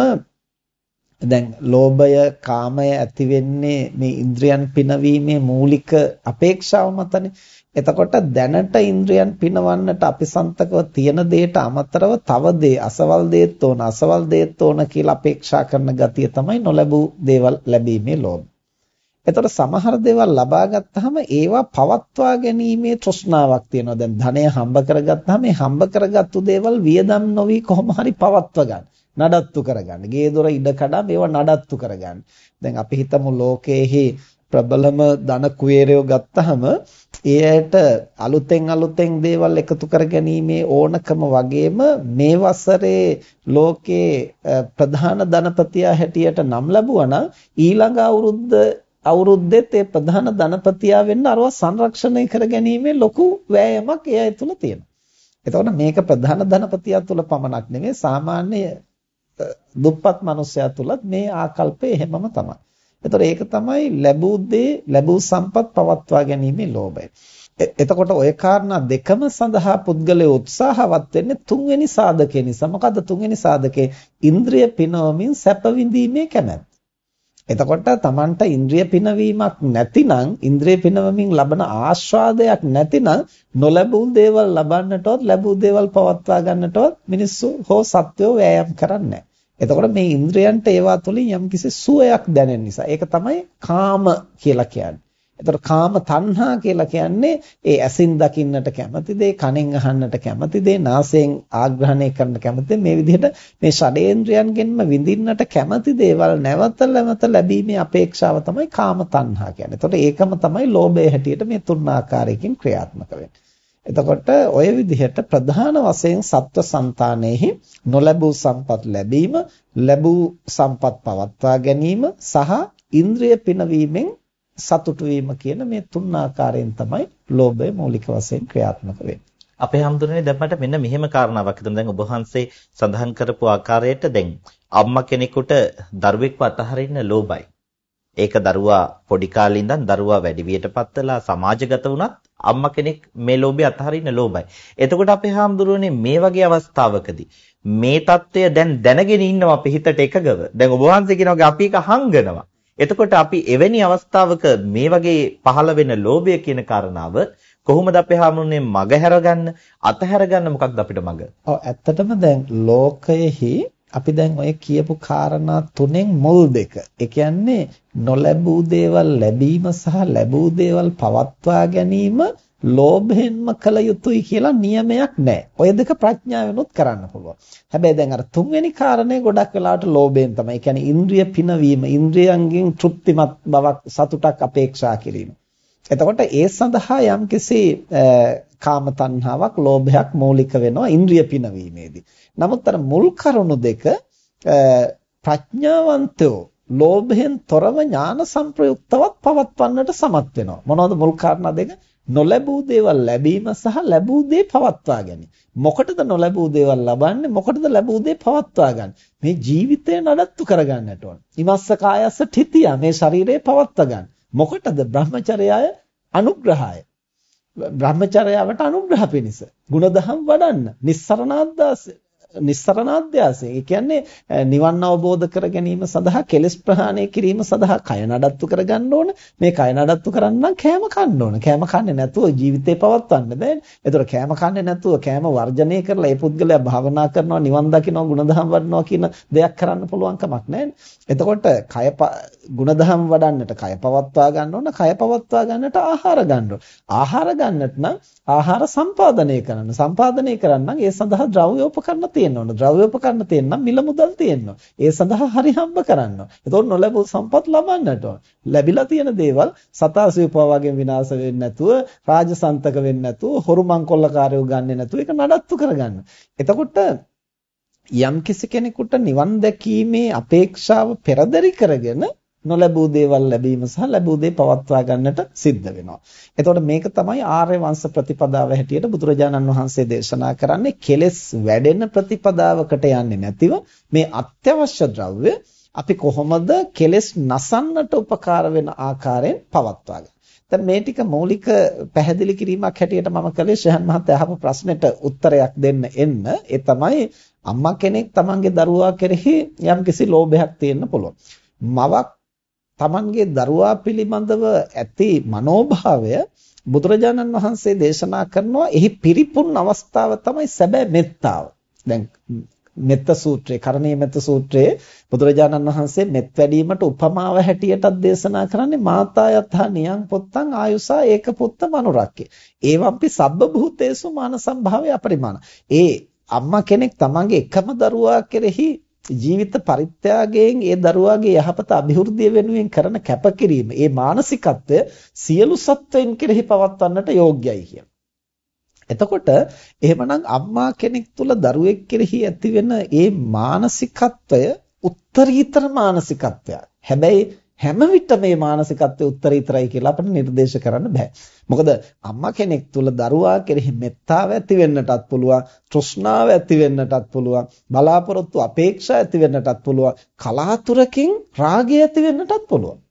දැන් ලෝභය කාමය ඇති වෙන්නේ මේ ඉන්ද්‍රියන් පිනවීමේ මූලික අපේක්ෂාව මතනේ. එතකොට දැනට ඉන්ද්‍රියන් පිනවන්නට අපිසන්තකව තියෙන දෙයට අමතරව තව දේ අසවල් දේත් ඕන අසවල් දේත් ඕන කියලා අපේක්ෂා කරන ගතිය තමයි නොලැබූ දේවල් ලැබීමේ ලෝභය. එතකොට සමහර දේවල් ලබා ගත්තාම ඒවා පවත්වා ගැනීමේ තෘෂ්ණාවක් තියෙනවා. දැන් ධනය හම්බ කරගත්තාම මේ හම්බ කරගත්තු දේවල් වියදම් නොවි කොහොම හරි පවත්වා ගන්න. නඩත්තු කරගන්න. ගේ දොර ඉඩ කඩා මේවා නඩත්තු කරගන්න. දැන් අපි හිතමු ලෝකයේහි ප්‍රබලම ධන කුවේරයෝ ගත්තාම ඒ ඇයට අලුතෙන් අලුතෙන් දේවල් එකතු කරගැනීමේ ඕනකම වගේම මේ වසරේ ලෝකේ ප්‍රධාන ධනපතියා හැටියට නම් ලැබුවා නම් ඊළඟ අවුරුද්ද අවුරුද්දෙත් ඒ ප්‍රධාන ධනපතියා වෙන්න අරව සංරක්ෂණය කරගැනීමේ ලොකු වෑයමක් ඒ අය තුල තියෙනවා. එතකොට මේක ප්‍රධාන ධනපතියා තුල පමණක් නෙමෙයි සාමාන්‍ය දුප්පත් මිනිසයා තුලත් මේ ආකල්පය එහෙමම තමයි. එතකොට ඒක තමයි ලැබූ දේ ලැබූ සම්පත් පවත්වා ගැනීමේ ලෝභය. එතකොට ওই කාරණා දෙකම සඳහා පුද්ගලයා උත්සාහවත් වෙන්නේ තුන්වෙනි සාධකේ නිසා. මොකද්ද තුන්වෙනි සාධකේ? ඉන්ද්‍රිය පිනවමින් සැප විඳීමේ කැමැත්ත. එතකොට Tamanට ඉන්ද්‍රිය පිනවීමක් නැතිනම් ඉන්ද්‍රිය පිනවමින් ලබන ආස්වාදයක් නැතිනම් නොලැබූ දේවල් ලබන්නටවත් ලැබූ දේවල් පවත්වා ගන්නටවත් මිනිස්සු හෝ සත්වෝ වෑයම් කරන්නේ එතකොට මේ ඉන්ද්‍රයන්ට ඒවා තුළින් යම්කිසි සුවයක් දැනෙන නිසා ඒක තමයි කාම කියලා කියන්නේ. එතකොට කාම තණ්හා කියලා කියන්නේ ඒ ඇසින් දකින්නට කැමති දේ, කනෙන් අහන්නට කැමති දේ, නාසයෙන් ආග්‍රහණය කරන්න කැමති මේ විදිහට මේ ෂඩේන්ද්‍රයන්ගෙන්ම විඳින්නට කැමති දේවල් නැවත නැවත ලැබීමේ අපේක්ෂාව තමයි කාම තණ්හා කියන්නේ. එතකොට ඒකම තමයි ලෝභය හැටියට මේ තුන් ආකාරයකින් ක්‍රියාත්මක වෙන්නේ. එතකොට ඔය විදිහට ප්‍රධාන වශයෙන් සත්ව సంతානෙහි නොලැබූ සම්පත් ලැබීම, ලැබූ සම්පත් පවත්වා ගැනීම සහ ඉන්ද්‍රිය පිනවීමෙන් සතුටු වීම කියන මේ තුන් ආකාරයෙන් තමයි ලෝභය මූලික වශයෙන් ක්‍රියාත්මක වෙන්නේ. අපේ හැඳුනේ දැන් මට මෙන්න මෙහෙම කාරණාවක් හිතෙනවා. දැන් ඔබ වහන්සේ සඳහන් කරපු ආකාරයට දැන් අම්මා කෙනෙකුට දරුවෙක්ව අතහරින්න ලෝභයි. ඒක දරුවා පොඩි කාලේ ඉඳන් දරුවා වැඩි වියටපත් වෙලා සමාජගත වුණත් අම්මා කෙනෙක් මේ ලෝභය අතහරින්න ලෝභයි. එතකොට අපේ හාමුදුරුවනේ මේ වගේ අවස්ථාවකදී මේ தত্ত্বය දැන් දැනගෙන ඉන්නවා අපේ හිතට එකගව. දැන් ඔබ වහන්සේ කියනවා අපි එක හංගනවා. එතකොට අපි එවැනි අවස්ථාවක මේ වගේ පහළ වෙන ලෝභය කියන කාරණාව කොහොමද අපේ හැමෝනේ මග හැරගන්න අතහැරගන්න මොකක්ද අපිට මග? ඔව් ඇත්තටම දැන් ලෝකයේහි අපි දැන් ඔය කියපු කාරණා තුනෙන් මුල් දෙක. ඒ කියන්නේ නොලැබූ දේවල් ලැබීම සහ ලැබූ දේවල් පවත්වා ගැනීම ලෝභයෙන්ම කළ යුතුයි කියලා නියමයක් නැහැ. ඔය දෙක ප්‍රඥාවෙන්ොත් කරන්න පුළුවන්. හැබැයි දැන් අර තුන්වෙනි කාරණේ ගොඩක් වෙලාවට ලෝභයෙන් තමයි. ඒ කියන්නේ ඉන්ද්‍රිය පිනවීම, ඉන්ද්‍රියන්ගෙන් තෘප්තිමත් බවක් සතුටක් අපේක්ෂා කිරීම. එතකොට ඒ සඳහා යම්කිසි කාම තණ්හාවක්, ලෝභයක් මූලික වෙනවා ඉන්ද්‍රිය පිනවීමේදී. නමුත් අර මුල් කරුණු දෙක ප්‍රඥාවන්තයෝ ලෝභයෙන් තොරව ඥාන සංප්‍රයුක්තවත් පවත්වන්නට සමත් වෙනවා. මොනවද මුල් කාරණා දෙක? නොලැබූ දේවල් ලැබීම සහ ලැබූ දේ පවත්වා ගැනීම. මොකටද නොලැබූ දේවල් ලබන්නේ? මොකටද ලැබූ දේ පවත්වා ගන්න? මේ ජීවිතය නඩත්තු කරගන්නට ඕන. ඉමස්ස කායස්ස තිතිය මේ ශරීරය පවත්වා ගන්න. මොකටද බ්‍රහ්මචර්යය අනුග්‍රහය? බ්‍රහ්මචර්යාවට අනුග්‍රහ පිණිස. ಗುಣදහම් වඩන්න. නිස්සරණාද්දාසය. නිස්සරණාධ්‍යාසය. ඒ කියන්නේ නිවන් අවබෝධ කර ගැනීම සඳහා කෙලෙස් ප්‍රහාණය කිරීම සඳහා කය නඩත්තු කරගන්න ඕන. මේ කය නඩත්තු කරන්න කෑම කන්න ඕන. කෑම කන්නේ නැතුව ජීවිතේ පවත්වන්න බෑනේ. ඒතර කෑම කන්නේ නැතුව කෑම වර්ජනය කරලා ඒ පුද්ගලයා භාවනා කරනවා, නිවන් දකිනවා, ගුණධම් වඩනවා කියන දෙයක් කරන්න පුළුවන් කමක් නැහැ. එතකොට කය ගුණධම් වඩන්නට කය පවත්වා ගන්න ඕන. කය පවත්වා ගන්නට ආහාර ගන්න ඕන. ආහාර ගන්නට නම් ආහාර සම්පාදනය කරන්න. සම්පාදනය කරන්න ඒ සඳහා ද්‍රව්‍ය උපකරණ තියෙන්න ඕන. ද්‍රව්‍ය උපකරණ තියෙන්න මිල මුදල් තියෙන්න ඕන. ඒ සඳහා හරි හම්බ කරන්න ඕන. එතකොට නොලැබූ සම්පත් ලබන්නට ඕන. ලැබිලා තියෙන දේවල් සතාසියපුවා වගේ විනාශ වෙන්නේ නැතුව, රාජසන්තක වෙන්නේ නැතුව, හොරු මංකොල්ලකාරයෝ ගන්නෙ නැතුව ඒක නඩත්තු කරගන්න. එතකොට යම් කිසි කෙනෙකුට නිවන් දැකීමේ අපේක්ෂාව පෙරදරි කරගෙන නොලැබූ දේවල් ලැබීම සහ ලැබූ දේ පවත්වා ගන්නට සිද්ධ වෙනවා. එතකොට මේක තමයි ආර්ය වංශ ප්‍රතිපදාව හැටියට බුදුරජාණන් වහන්සේ දේශනා කරන්නේ කෙලෙස් වැඩෙන ප්‍රතිපදාවකට යන්නේ නැතිව මේ අත්‍යවශ්‍ය ද්‍රව්‍ය අපි කොහොමද කෙලෙස් නසන්නට උපකාර වෙන ආකාරයෙන් පවත්වා දැන් මේ ටික මৌলিක පැහැදිලි කිරීමක් හැටියට මම කළේ ශහන් මහත්තයා අහපු ප්‍රශ්නෙට උත්තරයක් දෙන්න එන්න ඒ තමයි අම්මා කෙනෙක් තමන්ගේ දරුවා කෙරෙහි යම්කිසි ලෝභයක් තියෙන්න පුළුවන්. මවක් Tamanගේ දරුවා පිළිබඳව ඇති මනෝභාවය බුදුරජාණන් වහන්සේ දේශනා කරනවා එහි පිරිපුන් අවස්ථාව තමයි සැබෑ මෙත්තාව. දැන් මෙත්ත සූත්‍රයේ කරණීය මෙත්ත සූත්‍රයේ බුදුරජාණන් වහන්සේ මෙත් වැඩීමට උපමාව හැටියටත් දේශනා කරන්නේ මාතා යතහ නියං පොත්තං ආයුසා ඒක පුත්ත මනුරක්කේ. ඒවම්පි සබ්බ භූතේසු මාන සම්භාවය අපරිමාණ. ඒ අම්මා කෙනෙක් තමන්ගේ එකම දරුවා කෙරෙහි ජීවිත පරිත්‍යාගයෙන් ඒ දරුවාගේ යහපත અભිවෘද්ධිය වෙනුවෙන් කරන කැපකිරීම, ඒ මානසිකත්වය සියලු සත්වයන් කෙරෙහි පවත්වන්නට යෝග්‍යයි කියන. එතකොට එහෙමනම් අම්මා කෙනෙක් තුල දරුවෙක් කෙරෙහි ඇතිවෙන ඒ මානසිකත්වය උත්තරීතර මානසිකත්වයක්. හැබැයි හැම විටම මේ මානසිකත්වයේ උත්තරීතරයි කියලා අපිට නිර්දේශ කරන්න බෑ. මොකද අම්මා කෙනෙක් තුල දරුවා කෙරෙහි මෙත්තාව ඇති වෙන්නටත් පුළුවන්, තෘෂ්ණාව ඇති වෙන්නටත් පුළුවන්, බලාපොරොත්තු අපේක්ෂා ඇති වෙන්නටත් පුළුවන්, කලාතුරකින් රාගය ඇති වෙන්නටත් පුළුවන්.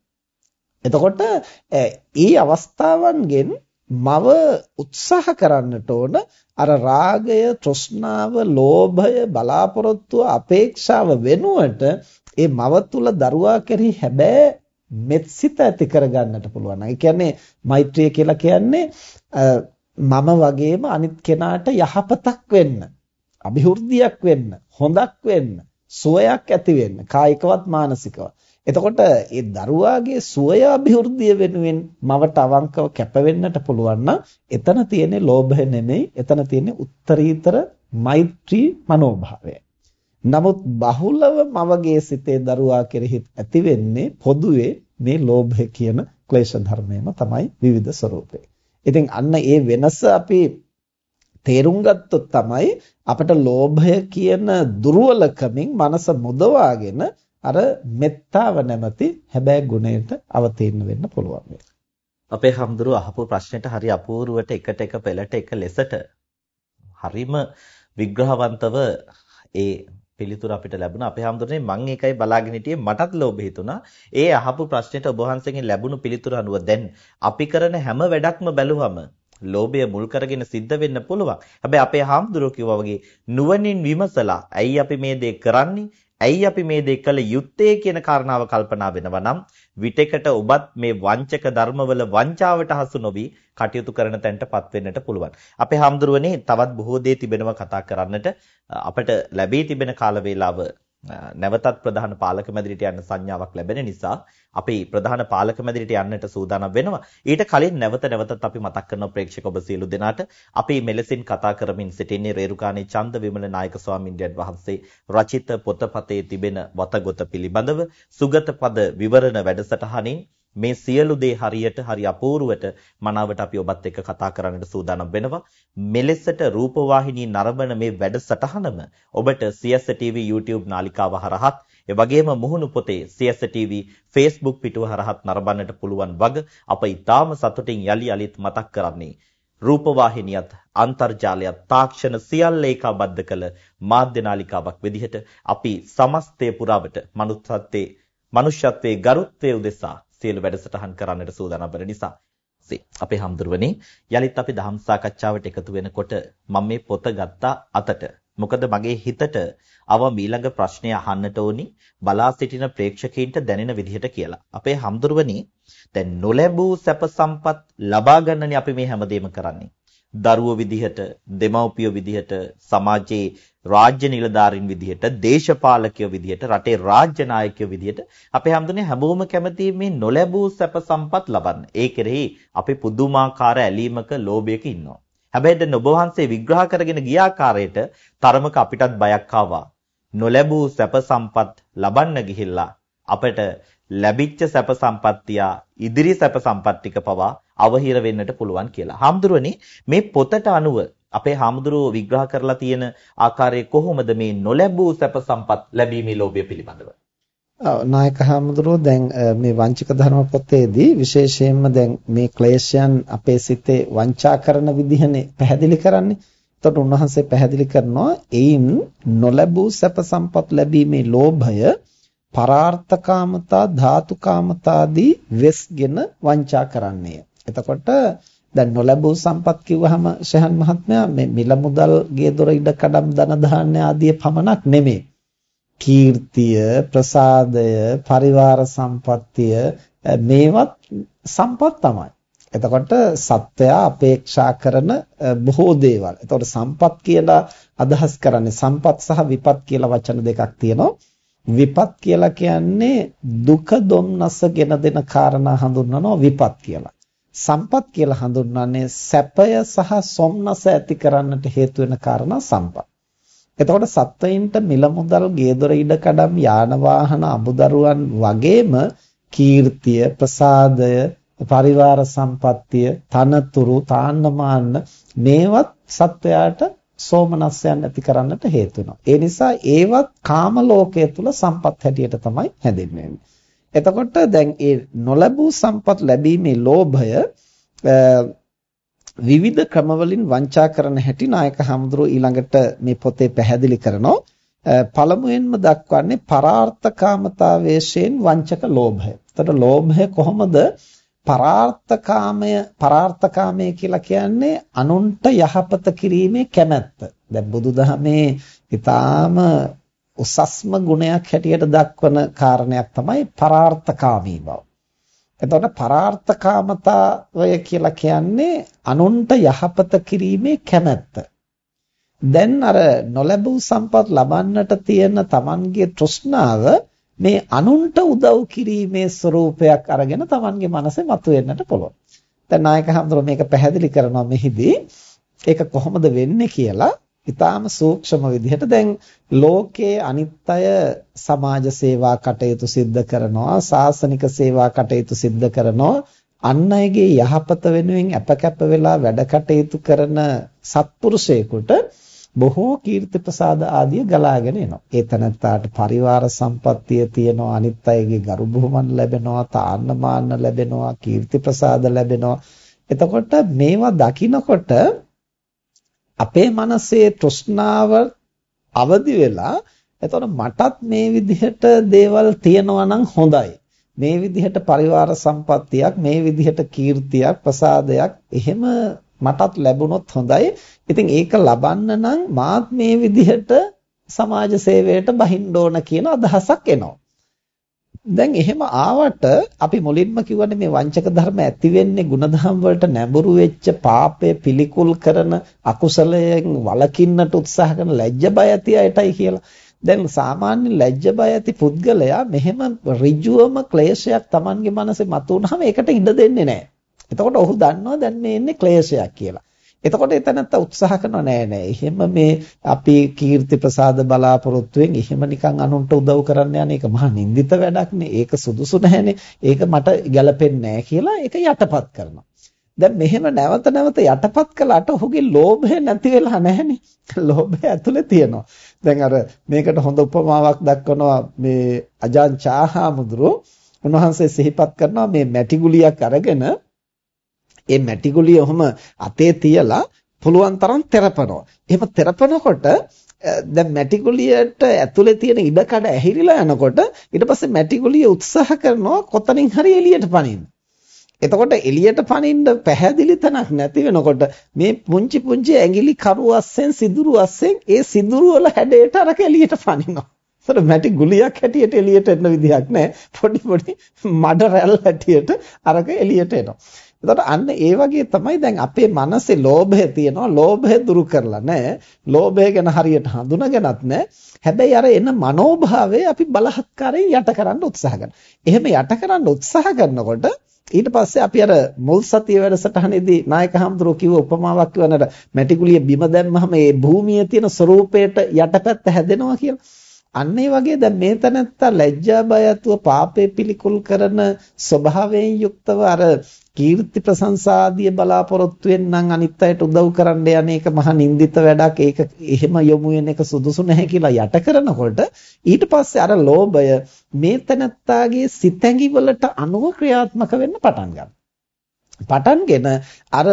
එතකොට ඒ අවස්ථාවන්ගෙන් මව උත්සාහ කරන්නට ඕන අර රාගය, තෘෂ්ණාව, ලෝභය, බලාපොරොත්තු, අපේක්ෂාව වෙනුවට ඒ මව තුල දරුවා කෙරෙහි හැබෑ මෙත්සිත ඇති කරගන්නට පුළුවන්. ඒ කියන්නේ මෛත්‍රිය කියලා කියන්නේ මම වගේම අනිත් කෙනාට යහපතක් වෙන්න, અભිවෘද්ධියක් වෙන්න, හොඳක් වෙන්න, සුවයක් ඇති වෙන්න, කායිකවත් මානසිකවත්. එතකොට ඒ දරුවාගේ සුවය અભිවෘද්ධිය වෙනුවෙන් මවට අවංකව කැප වෙන්නට පුළුවන් නම් එතන තියෙන්නේ ලෝභය නෙමෙයි, එතන තියෙන්නේ උත්තරීතර මෛත්‍රී මනෝභාවය. නමුත් බහුලව මවගේ සිතේ දරුවා කෙරෙහි ඇති වෙන්නේ පොදුවේ මේ ලෝභය කියන ක්ලේශ ධර්මයම තමයි විවිධ ස්වરૂපේ. ඉතින් අන්න ඒ වෙනස අපි තේරුම් ගත්තොත් තමයි අපිට ලෝභය කියන දුර්වලකමින් මනස මුදවාගෙන අර මෙත්තාව නැමැති හැබෑ ගුණයට අවතීර්ණ වෙන්න පුළුවන් වෙනවා. අපේ හම්දුරු අහපු ප්‍රශ්නෙට හරි අපූර්වට එකට එක පෙළට එක ලෙසට හරිම විග්‍රහවන්තව ඒ පිළිතුර අපිට ලැබුණා. අපේ හැමදෙරේ මම ඒකයි බලාගෙන හිටියේ මටත් ලෝභ හිතුණා. ඒ අහපු ප්‍රශ්නෙට ඔබ වහන්සේගෙන් ලැබුණු පිළිතුර අනුව දැන් අපි කරන හැම වැඩක්ම බැලුවම ලෝභය මුල් කරගෙන සිද්ධ වෙන්න පුළුවන්. හැබැයි අපේ හාමුදුරුවෝ කිව්වා වගේ නුවණින් විමසලා ඇයි අපි මේ දේ කරන්නේ? ඇයි අපි මේ දේ කළ යුත්තේ කියන කාරණාව කල්පනා වෙනවා නම් විටෙකට ඔබත් මේ වංචක ධර්මවල වංචාවට හසු නොවි කටයුතු කරන තැනටපත් වෙන්නට පුළුවන්. අපේ හාමුදුරුවනේ තවත් බොහෝ දේ තිබෙනවා කතා කරන්නට අපිට ලැබී තිබෙන කාල වේලාව නැවතත් ප්‍රධාන පාලක මැදිරියට යන්න සංඥාවක් ලැබෙන නිසා අපි ප්‍රධාන පාලක මැදිරියට යන්නට සූදානම් වෙනවා. ඊට කලින් නැවත නැවතත් අපි මතක් කරන ප්‍රේක්ෂක ඔබ සියලු දෙනාට අපි මෙලෙසින් කතා කරමින් සිටින්නේ රේරුකාණේ චන්ද විමල නායක ස්වාමින්වයන් වහන්සේ රචිත පොතපතේ තිබෙන වතගොත පිළිබඳව සුගත පද විවරණ වැඩසටහනින් මේ සියලු දේ හරියට හරි අපූර්වට මනාවට අපි ඔබත් එක්ක කතා කරන්නට සූදානම් වෙනවා. මෙලෙසට රූපවාහිනී නරඹන මේ වැඩසටහනම ඔබට CS TV YouTube නාලිකාව හරහත් ඒ වගේම මුහුණු පොතේ CS TV Facebook පිටුව හරහත් නරඹන්නට පුළුවන් වග අප ඊටාම සතුටින් යලි යලිත් මතක් කරන්නේ රූපවාහිනියත් අන්තර්ජාලයත් තාක්ෂණ සියල්ල ඒකාබද්ධ කළ මාධ්‍ය නාලිකාවක් විදිහට අපි සමස්තය පුරාවට මනුස්සත්වයේ මනුෂ්‍යත්වයේ ගරුත්වයේ උදෙසා සියලු වැඩසටහන් කරන්නට සූදානම් වෙන නිසා අපේ හම්දුරුවනේ යලිත් අපි දහම් සාකච්ඡාවට එකතු වෙනකොට මම මේ පොත ගත්තා අතට මොකද මගේ හිතට අව ඊළඟ ප්‍රශ්නය අහන්නට ඕනි බලා සිටින ප්‍රේක්ෂකයින්ට දැනෙන විදිහට කියලා. අපේ හම්දුරුවනේ දැන් නොලැබූ සැප සම්පත් ලබා ගන්නනේ අපි මේ හැමදේම කරන්නේ. දරුවෝ විදිහට, දෙමව්පියෝ විදිහට, සමාජයේ රාජ්‍ය නිලධාරීන් විදිහට, දේශපාලකයෝ විදිහට, රටේ රාජ්‍ය නායකයෝ විදිහට අපි හැමදෙනේ හැමෝම කැමති මේ නොලැබූ සැප සම්පත් ලබන්න. ඒ කෙරෙහි අපි පුදුමාකාර ඇලීමක ලෝභයක ඉන්නවා. හැබැයි දැන් ඔබ වහන්සේ විග්‍රහ කරගෙන ගිය ආකාරයට තරමක අපිටත් බයක් ආවා. නොලැබූ සැප සම්පත් ලබන්න ගිහිල්ලා අපට ලැබිච්ච සැප සම්පත්තිය ඉදිරි සැප සම්පත් ටික පවා අවහිර වෙන්නට පුළුවන් කියලා. හාමුදුරනේ මේ පොතට අනුව අපේ හාමුදුරුවෝ විග්‍රහ කරලා තියෙන ආකාරයේ කොහොමද මේ නොලැබූ සැප සම්පත් ලැබීමේ ලෝභය පිළිබඳව? ඔව් නායක හාමුදුරුවෝ දැන් මේ වංචක ධර්ම පොතේදී විශේෂයෙන්ම දැන් මේ ක්ලේශයන් අපේ සිතේ වංචා කරන විදිහනේ පැහැදිලි කරන්නේ. එතකොට උන්වහන්සේ පැහැදිලි කරනවා එයින් නොලැබූ සැප සම්පත් ලැබීමේ ලෝභය පරාර්ථකාමතා ධාතුකාමතාදී වෙස්ගෙන වංචා කරන්නේය. එතකොට දැන් නොලැබූ සම්පත් කිව්වහම ශහන් මහත්මයා මේ මිල මුදල් ගේ දොර ඉඩ කඩම් ධන ධාන්‍ය ආදී පමණක් නෙමෙයි. කීර්තිය, ප්‍රසාදය, පරිවාර සම්පත්තිය මේවත් සම්පත් තමයි. එතකොට සත්වයා අපේක්ෂා කරන බොහෝ දේවල්. එතකොට සම්පත් කියලා අදහස් කරන්නේ සම්පත් සහ විපත් කියලා වචන දෙකක් තියෙනවා. විපත් කියලා කියන්නේ දුක දුම්නස ගෙන දෙන කාරණා හඳුන්වනවා විපත් කියලා. සම්පත් කියලා හඳුන්වන්නේ සැපය සහ සොම්නස ඇති කරන්නට හේතු වෙන කාරණා සම්පත්. එතකොට සත්වයින්ට මිල මුදල්, ගේදොර ඉඩ කඩම්, යාන වාහන, අමුදරුවන් වගේම කීර්තිය, ප්‍රසාදය, පරිවාර සම්පත්තිය, තනතුරු, තාන්නමාන්න මේවත් සත්වයාට සෝමනස්යන් ඇති කරන්නට හේතු වෙනවා. ඒ නිසා ඒවත් කාම ලෝකයේ තුල සම්පත් හැටියට තමයි හැදෙන්නේ. එතකොට දැන් ඒ නොලැබූ සම්පත් ලැබීමේ ලෝභය විවිධ ක්‍රමවලින් වංචා කරන හැටි නායක හඳුරෝ ඊළඟට මේ පොතේ පැහැදිලි කරනවා. පළමුවෙන්ම දක්වන්නේ පරාර්ථකාමතාවයෙන් වංචක ලෝභය. එතකොට ලෝභය කොහොමද පරාර්ථකාමය පරාර්ථකාමය කියලා කියන්නේ අනුන්ට යහපත කිරීමේ කැමැත්ත. දැන් බුදුදහමේ ඊටාම උසස්ම ගුණයක් හැටියට දක්වන කාරණයක් තමයි පරාර්ථකාමී බව. එතකොට පරාර්ථකාමතාවය කියලා කියන්නේ අනුන්ට යහපත කිරීමේ කැමැත්ත. දැන් අර නොලැබූ සම්පත් ලබන්නට තියෙන Tamanගේ තෘෂ්ණාව මේ අනුන්ට උදව් කිරීමේ ස්වરૂපයක් අරගෙන Tamanගේ මනසේ මතුවෙන්නට පුළුවන්. දැන් නායක හඳුර මේක පැහැදිලි කරනවා මෙහිදී ඒක කොහොමද වෙන්නේ කියලා ඊටාම සූක්ෂම විදිහට දැන් ලෝකයේ අනිත් අය සමාජ සේවා කටයුතු සිද්ධ කරනවා සාසනික සේවා කටයුතු සිද්ධ කරනවා අන් අයගේ යහපත වෙනුවෙන් අපකැප වෙලා වැඩ කටයුතු කරන සත්පුරුෂයෙකුට බොහෝ කීර්ති ප්‍රසාද ආදිය ගලාගෙන එනවා. ඒ තනත්තාට පරිවාර සම්පත්තිය තියෙනවා, අනිත් අයගේ ගරු බුහුමන් ලැබෙනවා, තාන්න මාන්න ලැබෙනවා, කීර්ති ප්‍රසාද ලැබෙනවා. එතකොට මේවා දකිනකොට අපේ මනසේ තෘෂ්ණාව අවදි වෙලා එතකොට මටත් මේ විදිහට දේවල් තියෙනවා නම් හොඳයි. මේ විදිහට පරිවාර සම්පත්තියක්, මේ විදිහට කීර්තියක්, ප්‍රසාදයක් එහෙම මටත් ලැබුණොත් හොඳයි. ඉතින් ඒක ලබන්න නම් මාත් මේ විදිහට සමාජ සේවයට බහින්න ඕන කියන අදහසක් එනවා. දැන් එහෙම ආවට අපි මුලින්ම කිව්වනේ මේ වංචක ධර්ම ඇති වෙන්නේ ಗುಣධම් වලට නැඹුරු වෙච්ච පාපය පිළිකුල් කරන අකුසලයෙන් වළකින්නට උත්සාහ කරන ලැජ්ජ බය ඇති අයටයි කියලා. දැන් සාමාන්‍ය ලැජ්ජ බය ඇති පුද්ගලයා මෙහෙම ඍජුවම ක්ලේශයක් Tamanගේ මනසේ මතුවනහම ඒකට ඉඩ දෙන්නේ නැහැ. එතකොට ඔහු දන්නවා දැන් මේ ඉන්නේ ක්ලේශයක් කියලා. එතකොට එතනත්ත උත්සාහ කරනවා නෑ නෑ. එහෙම මේ අපි කීර්ති ප්‍රසාද බලාපොරොත්තුෙන් එහෙම නිකන් අනුන්ට උදව් කරන්න යන එක මහා නින්දිත වැඩක් නේ. ඒක සුදුසු නැහැනේ. ඒක මට ගැළපෙන්නේ නෑ කියලා ඒක යටපත් කරනවා. දැන් මෙහෙම නැවත නැවත යටපත් කළාට ඔහුගේ ලෝභය නැති වෙලා නැහනේ. ලෝභය ඇතුලේ තියෙනවා. දැන් අර මේකට හොඳ උපමාවක් දක්වනවා මේ අජාන් චාහාමුදුරෝ උන්වහන්සේ සිහිපත් කරනවා මේ මැටි ගුලියක් අරගෙන ඒ මැටි ගුලිය ඔහම අතේ තියලා පුළුවන් තරම් තෙරපනවා. එහෙම තෙරපනකොට දැන් මැටි ගුලියට ඇතුලේ තියෙන ඉඩකඩ ඇහිරිලා යනකොට ඊට පස්සේ මැටි ගුලිය උත්සාහ කරනවා කොතනින් හරි එළියට පනින්න. එතකොට එළියට පනින්න පැහැදිලි තැනක් නැති වෙනකොට මේ පුංචි පුංචි ඇඟිලි කරු අස්සෙන් සිදුරු අස්සෙන් ඒ සිදුරු වල හැඩයට අරක එළියට පනිනවා. ඒතර මැටි ගුලියක් හැටියට එළියට එන්න විදිහක් නැහැ. පොඩි පොඩි මඩ රැල් හැටියට අරක එළියට එනවා. එතකොට අන්න ඒ වගේ තමයි දැන් අපේ මනසේ ලෝභය තියෙනවා. ලෝභය දුරු කරලා නැහැ. ලෝභය ගැන හරියට හඳුනාගෙනත් නැහැ. හැබැයි අර එන මනෝභාවය අපි බලහත්කාරයෙන් යට කරන්න උත්සාහ කරනවා. එහෙම යට කරන්න උත්සාහ කරනකොට ඊට පස්සේ අපි අර මුල් සතිය වැඩසටහනේදී නායක හඳුරෝ කිව්ව උපමාවක් කියවනට මැටිකුලිය බිම දැම්මහම ඒ භූමියේ තියෙන ස්වરૂපයට යටපැත්ත හැදෙනවා කියලා. අන්න ඒ වගේ දැන් මේ තැනත්තා ලැජ්ජා බය ඇතුව පාපේ පිළිකුල් කරන ස්වභාවයෙන් යුක්තව අර කීර්ති ප්‍රශංසා ආදී බලාපොරොත්තු වෙන්නම් අනිත් අයට උදව් කරන්න යන එක මහ නින්දිත වැඩක්. ඒක එහෙම යොමු වෙන එක සුදුසු නැහැ කියලා යට කරනකොට ඊට පස්සේ අර ලෝභය මේ තනත්තාගේ සිතැඟි වලට අනුව ක්‍රියාත්මක වෙන්න පටන් ගන්නවා. පටන්ගෙන අර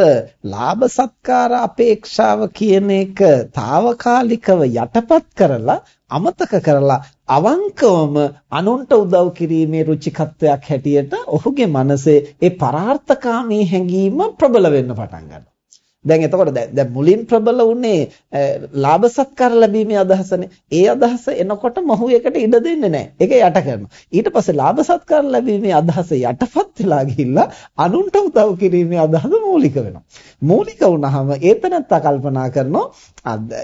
ලාභ සත්කාර අපේක්ෂාව කියන එක తాවකාලිකව යටපත් කරලා අමතක කරලා අවංකවම අනුන්ට උදව් කිරීමේ රුචිකත්වයක් හැටියට ඔහුගේ මනසේ ඒ පරාර්ථකාමී හැඟීම ප්‍රබල වෙන්න පටන් ගන්නවා. දැන් එතකොට දැන් මුලින් ප්‍රබල වුණේ ලාභ සත්කාර ලැබීමේ අදහසනේ. ඒ අදහස එනකොට මොහු එකට ඉඩ දෙන්නේ නැහැ. ඒක යට කරනවා. ඊට පස්සේ ලාභ සත්කාර ලැබීමේ අදහස යටපත් වෙලා ගිහිල්ලා අනුන්ට උදව් කිරීමේ අදහස මූලික වෙනවා. මූලික වුණාම ඒතනත්ත කල්පනා කරනවා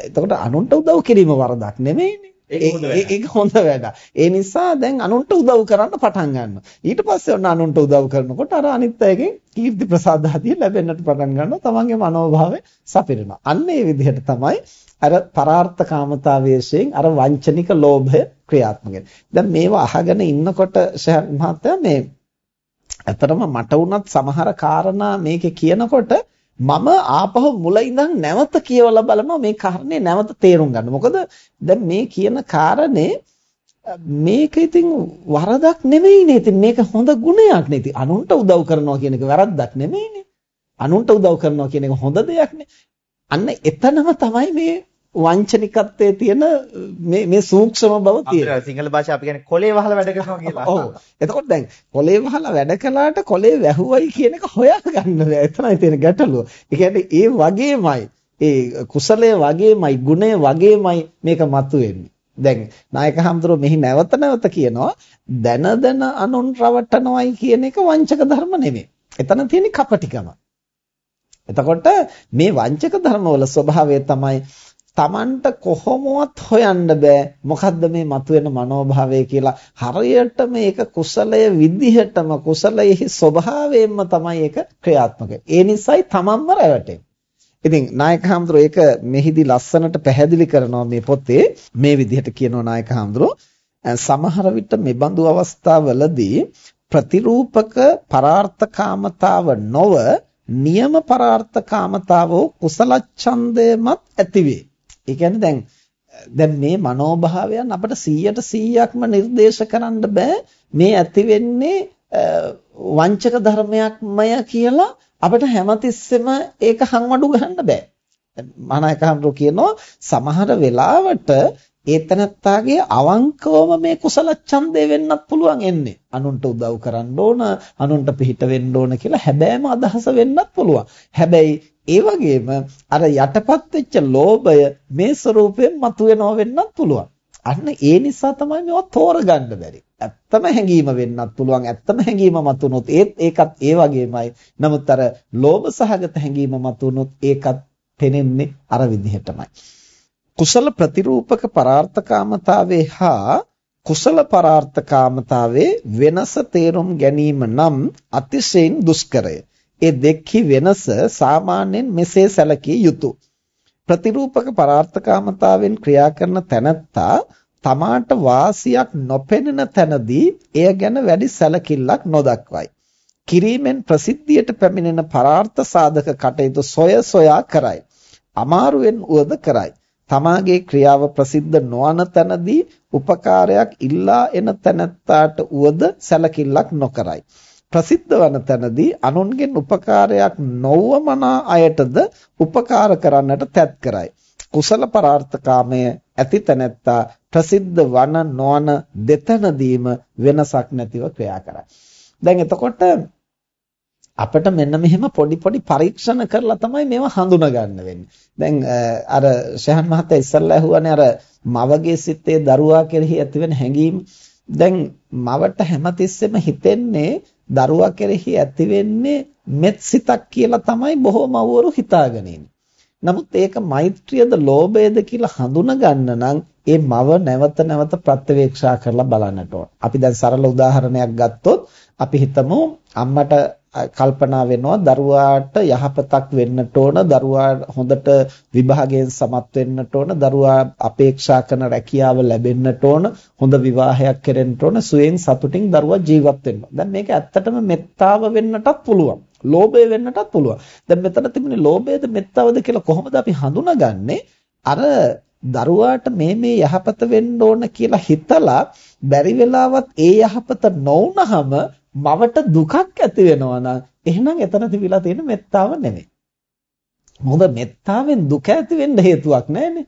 එතකොට අනුන්ට උදව් කිරීම වරදක් නෙමෙයිනේ. ඒක හොඳ වැඩක්. ඒ නිසා දැන් අනුන්ට උදව් කරන්න පටන් ගන්නවා. ඊට පස්සේ ඔන්න අනුන්ට උදව් කරනකොට අර අනිත් අයගෙන් කීර්ති ප්‍රසාද ආදී ලැබෙන්නට පටන් ගන්නවා. තමන්ගේ මනෝභාවය සපිරෙනවා. අන්න ඒ විදිහට තමයි අර පරාර්ථ කාමතාවයේෂයෙන් අර වංචනික ලෝභය ක්‍රියාත්මක වෙන්නේ. දැන් මේවා අහගෙන ඉන්නකොට ශහන් මහත්තයා මේ ඇත්තටම මට වුණත් සමහර කාරණා මේකේ කියනකොට මම ආපහු මුල ඉඳන් නැවත කියවලා බලනවා මේ කාරණේ නැවත තේරුම් ගන්න. මොකද දැන් මේ කියන කාරණේ මේක ඉතින් වරදක් නෙමෙයිනේ. ඉතින් මේක හොඳ ගුණයක් නේ. ඉතින් අනුන්ට උදව් කරනවා කියන එක වැරද්දක් නෙමෙයිනේ. අනුන්ට උදව් කරනවා කියන එක හොඳ දෙයක්නේ. අන්න එතනම තමයි මේ වංචනිකත්වයේ තියෙන මේ මේ සූක්ෂම බව තියෙනවා. සිංහල භාෂාව අපි කියන්නේ කොලේ වහලා වැඩ කරනවා කියලා. ඔව්. එතකොට දැන් කොලේ වහලා වැඩ කළාට කොලේ වැහුවයි කියන එක හොයාගන්න බෑ. එතනයි තියෙන ගැටලුව. ඒ කියන්නේ ඒ වගේමයි ඒ කුසලයේ වගේමයි ගුණය වගේමයි මේක මතුවෙන්නේ. දැන් නායක හඳුරෝ මෙහි නැවත නැවත කියනවා දන දන අනුන් රවටනවයි කියන එක වංචක ධර්ම නෙමෙයි. එතන තියෙන්නේ කපටිකම. එතකොට මේ වංචක ධර්මවල ස්වභාවය තමයි Tamanට කොහොමවත් හොයන්න බෑ. මොකද්ද මේ මතුවෙන මනෝභාවය කියලා? හරියට මේක කුසලය විදිහටම කුසලයේ ස්වභාවයෙන්ම තමයි ඒක ක්‍රියාත්මක ඒ නිසායි Tamanම රැවටෙන්නේ. ඉතින් නායක හඳුරෝ ඒක මෙහිදී ලස්සනට පැහැදිලි කරනවා මේ පොතේ. මේ විදිහට කියනවා නායක හඳුරෝ සමහර විට මේ බඳු අවස්ථාවලදී ප්‍රතිරූපක පරාර්ථකාමතාව නොව නියම පරාර්ථකාමතාවෝ කුසල ඡන්දයමත් ඇතිවේ. ඒ කියන්නේ දැන් දැන් මේ මනෝභාවයන් අපිට 100ට 100ක්ම නිර්දේශ කරන්න බෑ මේ ඇති වෙන්නේ වංචක ධර්මයක්මය කියලා අපිට හැමතිස්සෙම ඒක හංවඩු ගහන්න බෑ. මහානායකහඳුර කියනවා සමහර වෙලාවට ඒතනත්තාගේ අවංකවම මේ කුසල ඡන්දේ වෙන්නත් පුළුවන් එන්නේ. අනුන්ට උදව් කරන්න ඕන, අනුන්ට පිහිට වෙන්න ඕන කියලා හැබෑම අදහස වෙන්නත් පුළුවන්. හැබැයි ඒ වගේම අර යටපත් වෙච්ච ලෝභය මේ ස්වરૂපයෙන් මතුවෙනව වෙන්නත් පුළුවන්. අන්න ඒ නිසා තමයි මේවා තෝරගන්න බැරි. ඇත්තම හැඟීම වෙන්නත් පුළුවන්. ඇත්තම හැඟීම මතුනොත් ඒත් ඒකත් ඒ වගේමයි. නමුත් අර ලෝභ සහගත හැඟීම මතුනොත් ඒකත් පෙනෙන්නේ අර විදිහටමයි. කුසල ප්‍රතිරූපක පරාර්ථකාමතාවේ හා කුසල පරාර්ථකාමතාවේ වෙනස තේරුම් ගැනීම නම් අතිශයින් දුෂ්කරය. ඒ දෙකෙහි වෙනස සාමාන්‍යයෙන් මෙසේ සැලකිය යුතුය. ප්‍රතිරූපක පරාර්ථකාමතාවෙන් ක්‍රියා කරන තැනැත්තා තමාට වාසියක් නොපෙනෙන තැනදී එය ගැන වැඩි සැලකිල්ලක් නොදක්වයි. කිරීමෙන් ප්‍රසිද්ධියට පැමිණෙන පරාර්ථ සාධක කටයුතු සොය සොයා කරයි. අමාරුවෙන් උවද කරයි. තමාගේ ක්‍රියාව ප්‍රසිද්ධ නොවන තැනදී උපකාරයක් ඉල්ලා එන තැනැත්තාට උවද සැලකිල්ලක් නොකරයි. ප්‍රසිද්ධ වන තැනදී අනුන්ගෙන් උපකාරයක් නොවමනා අයටද උපකාර කරන්නට තැත් කරයි. කුසල පරාර්ථකාමය ඇති තැනැත්තා ප්‍රසිද්ධ වන නොවන දෙතනදීම වෙනසක් නැතිව ක්‍රියා කරයි. දැන් එතකොට අපිට මෙන්න මෙහෙම පොඩි පොඩි පරීක්ෂණ කරලා තමයි මේවා හඳුනා ගන්න වෙන්නේ. දැන් අර ශහන් මහත්තයා ඉස්සල්ලා ඇහුවානේ අර මවගේ සිතේ දරුවා කෙරෙහි ඇතිවෙන හැඟීම්. දැන් මවට හැමතිස්සෙම හිතෙන්නේ දරුවා කෙරෙහි ඇතිවෙන්නේ මෙත් සිතක් කියලා තමයි බොහෝ මව්වරු හිතාගෙන නමුත් ඒක මෛත්‍රියද ලෝභයද කියලා හඳුනා ගන්න නම් ඒ මව නැවත නැවත ප්‍රත්‍යවේක්ෂා කරලා බලන්නට ඕන. අපි දැන් සරල උදාහරණයක් ගත්තොත් අපි හිතමු අම්මට කල්පනා වෙනවා දරුවාට යහපතක් වෙන්නට ඕන දරුවා හොඳට විභාගයෙන් සමත් වෙන්නට ඕන දරුවා අපේක්ෂා කරන රැකියාව ලැබෙන්නට ඕන හොඳ විවාහයක් කෙරෙන්න ඕන සුවයෙන් සතුටින් දරුවා ජීවත් වෙන්න. දැන් මේක ඇත්තටම මෙත්තාව වෙන්නටත් පුළුවන්. ලෝභය වෙන්නටත් පුළුවන්. දැන් මෙතන තිබුණේ ලෝභයද මෙත්තාවද කියලා කොහොමද අපි හඳුනාගන්නේ? අර දරුවාට මේ මේ යහපත වෙන්න ඕන කියලා හිතලා බැරි වෙලාවත් ඒ යහපත නොවුනහම මවට දුකක් ඇති වෙනවා නම් එහෙනම් එතන තිබිලා තියෙන මෙත්තාව නෙමෙයි. මොකද මෙත්තාවෙන් දුක ඇති වෙන්න හේතුවක් නැහැනේ.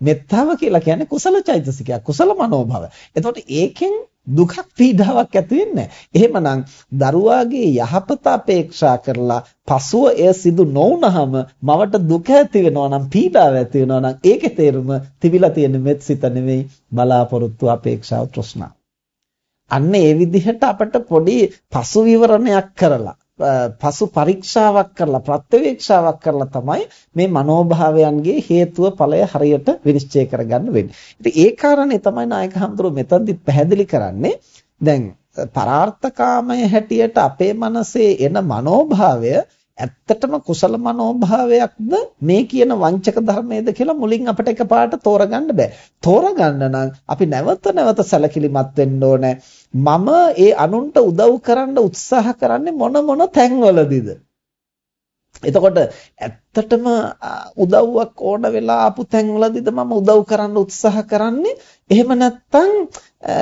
මෙත්තාව කියලා කියන්නේ කුසල චෛතසිකයක්, කුසල මනෝභාව. එතකොට ඒකෙන් දුකක් පීඩාවක් ඇති වෙන්නේ එහෙමනම් දරුවාගේ යහපත අපේක්ෂා කරලා පසුව එය සිදු නොවුනහම මවට දුක ඇති වෙනවා නම් පීඩාව ඇති වෙනවා නම් ඒකේ තේරුම තිබිලා තියෙන මෙත් සිත නෙවෙයි බලාපොරොත්තු අපේක්ෂාව තෘෂ්ණාව. අන්න ඒ විදිහට අපිට පොඩි පසු විවරණයක් කරලා පසු පරීක්ෂාවක් කරලා ප්‍රත්‍යවේක්ෂාවක් කරලා තමයි මේ මනෝභාවයන්ගේ හේතුව ඵලය හරියට විනිශ්චය කරගන්න වෙන්නේ. ඉතින් ඒ කාරණේ තමයි නායක හඳුරු මෙතනදි පැහැදිලි කරන්නේ. දැන් පරාර්ථකාමය හැටියට අපේ මනසේ එන මනෝභාවය ඇත්තටම කුසල මනෝභාවයක්ද මේ කියන වංචක ධර්මයේද කියලා මුලින් අපිට එකපාරට තෝරගන්න බෑ. තෝරගන්න නම් අපි නැවත නැවත සැලකිලිමත් වෙන්න ඕනේ. මම ඒ අනුන්ට උදව් කරන්න උත්සාහ කරන්නේ මොන මොන තැන්වලදීද? එතකොට ඇත්තටම උදව්වක් ඕන වෙලා ආපු තැන්වලදීද මම උදව් කරන්න උත්සාහ කරන්නේ? එහෙම නැත්නම්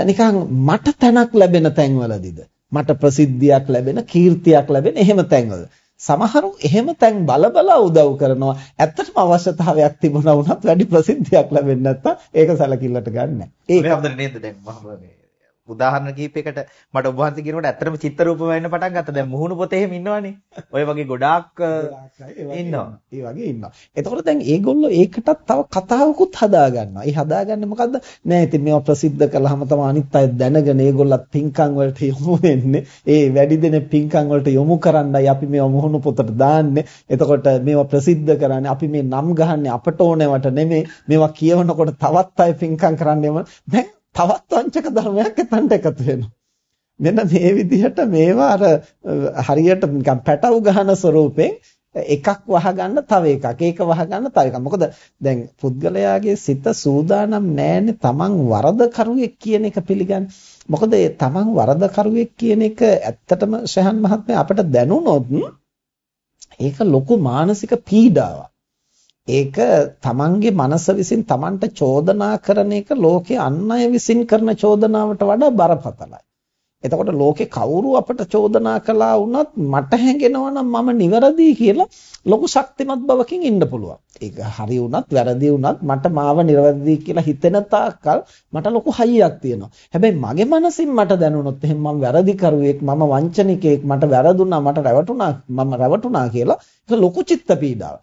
නිකන් මට තැනක් ලැබෙන තැන්වලදීද? මට ප්‍රසිද්ධියක් ලැබෙන, කීර්තියක් ලැබෙන එහෙම තැන්වල. සමහරු එහෙම තැන් බල බල උදව් කරනවා. ඇත්තටම අවශ්‍යතාවයක් තිබුණා වුණත් වැඩි ප්‍රසිද්ධියක් ලැබෙන්නේ නැත්තම් ඒක සැලකිල්ලට ගන්න නැහැ. ඒක හොඳට නේද දැන් මම උදාහරණ කිහිපයකට මට ඔබ වහන්සේ කියනකොට ඇත්තටම චිත්ත රූප වෙන්න පටන් ගත්තා. දැන් මුහුණු පොතේ එහෙම ඉන්නවනේ. ඔය වගේ ගොඩාක් ඉන්නවා. ඒ වගේ ඉන්නවා. එතකොට දැන් ඒගොල්ලෝ ඒකටත් තව කතාවකුත් හදා ගන්නවා. ඒ හදාගන්නේ මොකද්ද? නෑ ඉතින් මේවා ප්‍රසිද්ධ කළාම තමයි අනිත් අය දැනගෙන ඒගොල්ලත් පින්කම් වලට යොමු වෙන්නේ. ඒ වැඩි දෙනෙක් පින්කම් වලට යොමු කරන්නයි අපි මේවා මුහුණු පොතට දාන්නේ. එතකොට මේවා ප්‍රසිද්ධ කරන්නේ අපි මේ නම් ගහන්නේ අපට ඕනෑවට නෙමෙයි. මේවා කියවනකොට තවත් අය පින්කම් කරන්නේම දැන් තවත් වංචක ධර්මයක් එතනට එකතු වෙනවා. මෙන්න මේ විදිහට මේවා අර හරියට නිකන් පැටව ගහන ස්වරූපෙන් එකක් වහගන්න තව එකක් ඒක වහගන්න තව එකක්. මොකද දැන් පුද්ගලයාගේ සිත සූදානම් නැහැනේ තමන් වරදකරුවෙක් කියන එක පිළිගන්න. මොකද ඒ තමන් වරදකරුවෙක් කියන එක ඇත්තටම ශහන් මහත්මයා අපිට දැනුනොත් ඒක ලොකු මානසික පීඩාවක්. ඒක තමන්ගේ මනස විසින් තමන්ට චෝදනා කරන එක ලෝකේ අන් අය විසින් කරන චෝදනාවට වඩා බරපතලයි. එතකොට ලෝකේ කවුරු අපට චෝදනා කළා වුණත් මට හැඟෙනවා නම් මම නිවැරදි කියලා ලොකු ශක්තිමත් බවකින් ඉන්න පුළුවන්. ඒක හරි වුණත් වැරදි වුණත් මට මාව නිවැරදි කියලා හිතෙන තාක්කල් මට ලොකු හයියක් තියෙනවා. හැබැයි මගේ මනසින් මට දැනුණොත් එහෙනම් මම වැරදි කරුවෙක්, මම වංචනිකයෙක්, මට වැරදුනා, මට රැවටුණා, මම රැවටුණා කියලා ඒක ලොකු චිත්ත පීඩාවක්.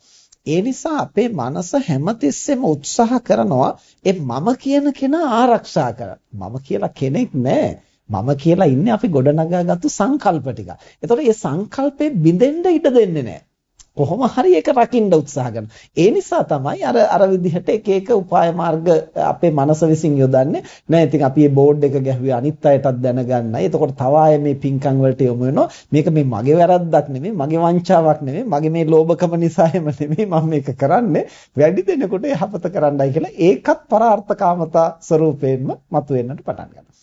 ඒ නිසා අපේ මනස හැමතිස්සෙම උත්සාහ කරනවා ඒ මම කියන කෙනා ආරක්ෂා කරන්න. මම කියලා කෙනෙක් නැහැ. මම කියලා ඉන්නේ අපි ගොඩනගාගත්තු සංකල්ප ටික. ඒතකොට මේ සංකල්පේ බිඳෙන්න ඉඩ දෙන්නේ නැහැ. කොහොම හරි ඒක රකින්න උත්සාහ කරනවා. ඒ නිසා තමයි අර අර විදිහට එක එක උපාය මාර්ග අපේ මනස විසින් යොදන්නේ. නෑ ඉතින් අපි මේ බෝඩ් එක ගැහුවේ අනිත් අයටත් දැනගන්නයි. එතකොට තව ආයේ මේ පින්කම් වලට යොමු වෙනවා. මේක මේ මගේ වැරද්දක් නෙමෙයි, මගේ වංචාවක් නෙමෙයි, මගේ මේ ලෝභකම නිසා එහෙම නෙමෙයි මම මේක කරන්නේ. වැඩි දෙනෙකුට යහපත කරන්නයි කියලා ඒකත් පරාර්ථකාමතා ස්වරූපයෙන්ම මතුවෙන්නට පටන් ගන්නවා.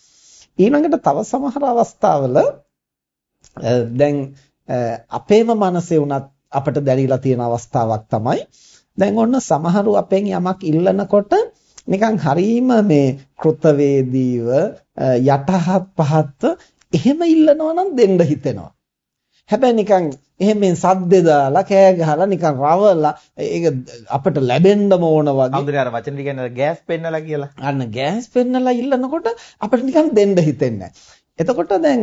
ඊළඟට තව සමහර අවස්ථාවල දැන් අපේම මනසේ උනත් අපිට දැනিলা තියෙන අවස්ථාවක් තමයි දැන් ඔන්න සමහරු අපෙන් යමක් ඉල්ලනකොට නිකන් හරීම මේ කෘතවේදීව යටහත් පහත් එහෙම ඉල්ලනවා නම් දෙන්න හිතෙනවා. හැබැයි නිකන් එහෙම මේ සද්දේ දාලා කෑ ගහලා නිකන් රවලා ඒක අපිට ලැබෙන්න ඕන වගේ. අමුදේ අර වචන ටික කියන්නේ ගෑස් පෙන්නලා කියලා. අන්න ගෑස් පෙන්නලා ඉල්ලනකොට අපිට නිකන් දෙන්න හිතෙන්නේ එතකොට දැන්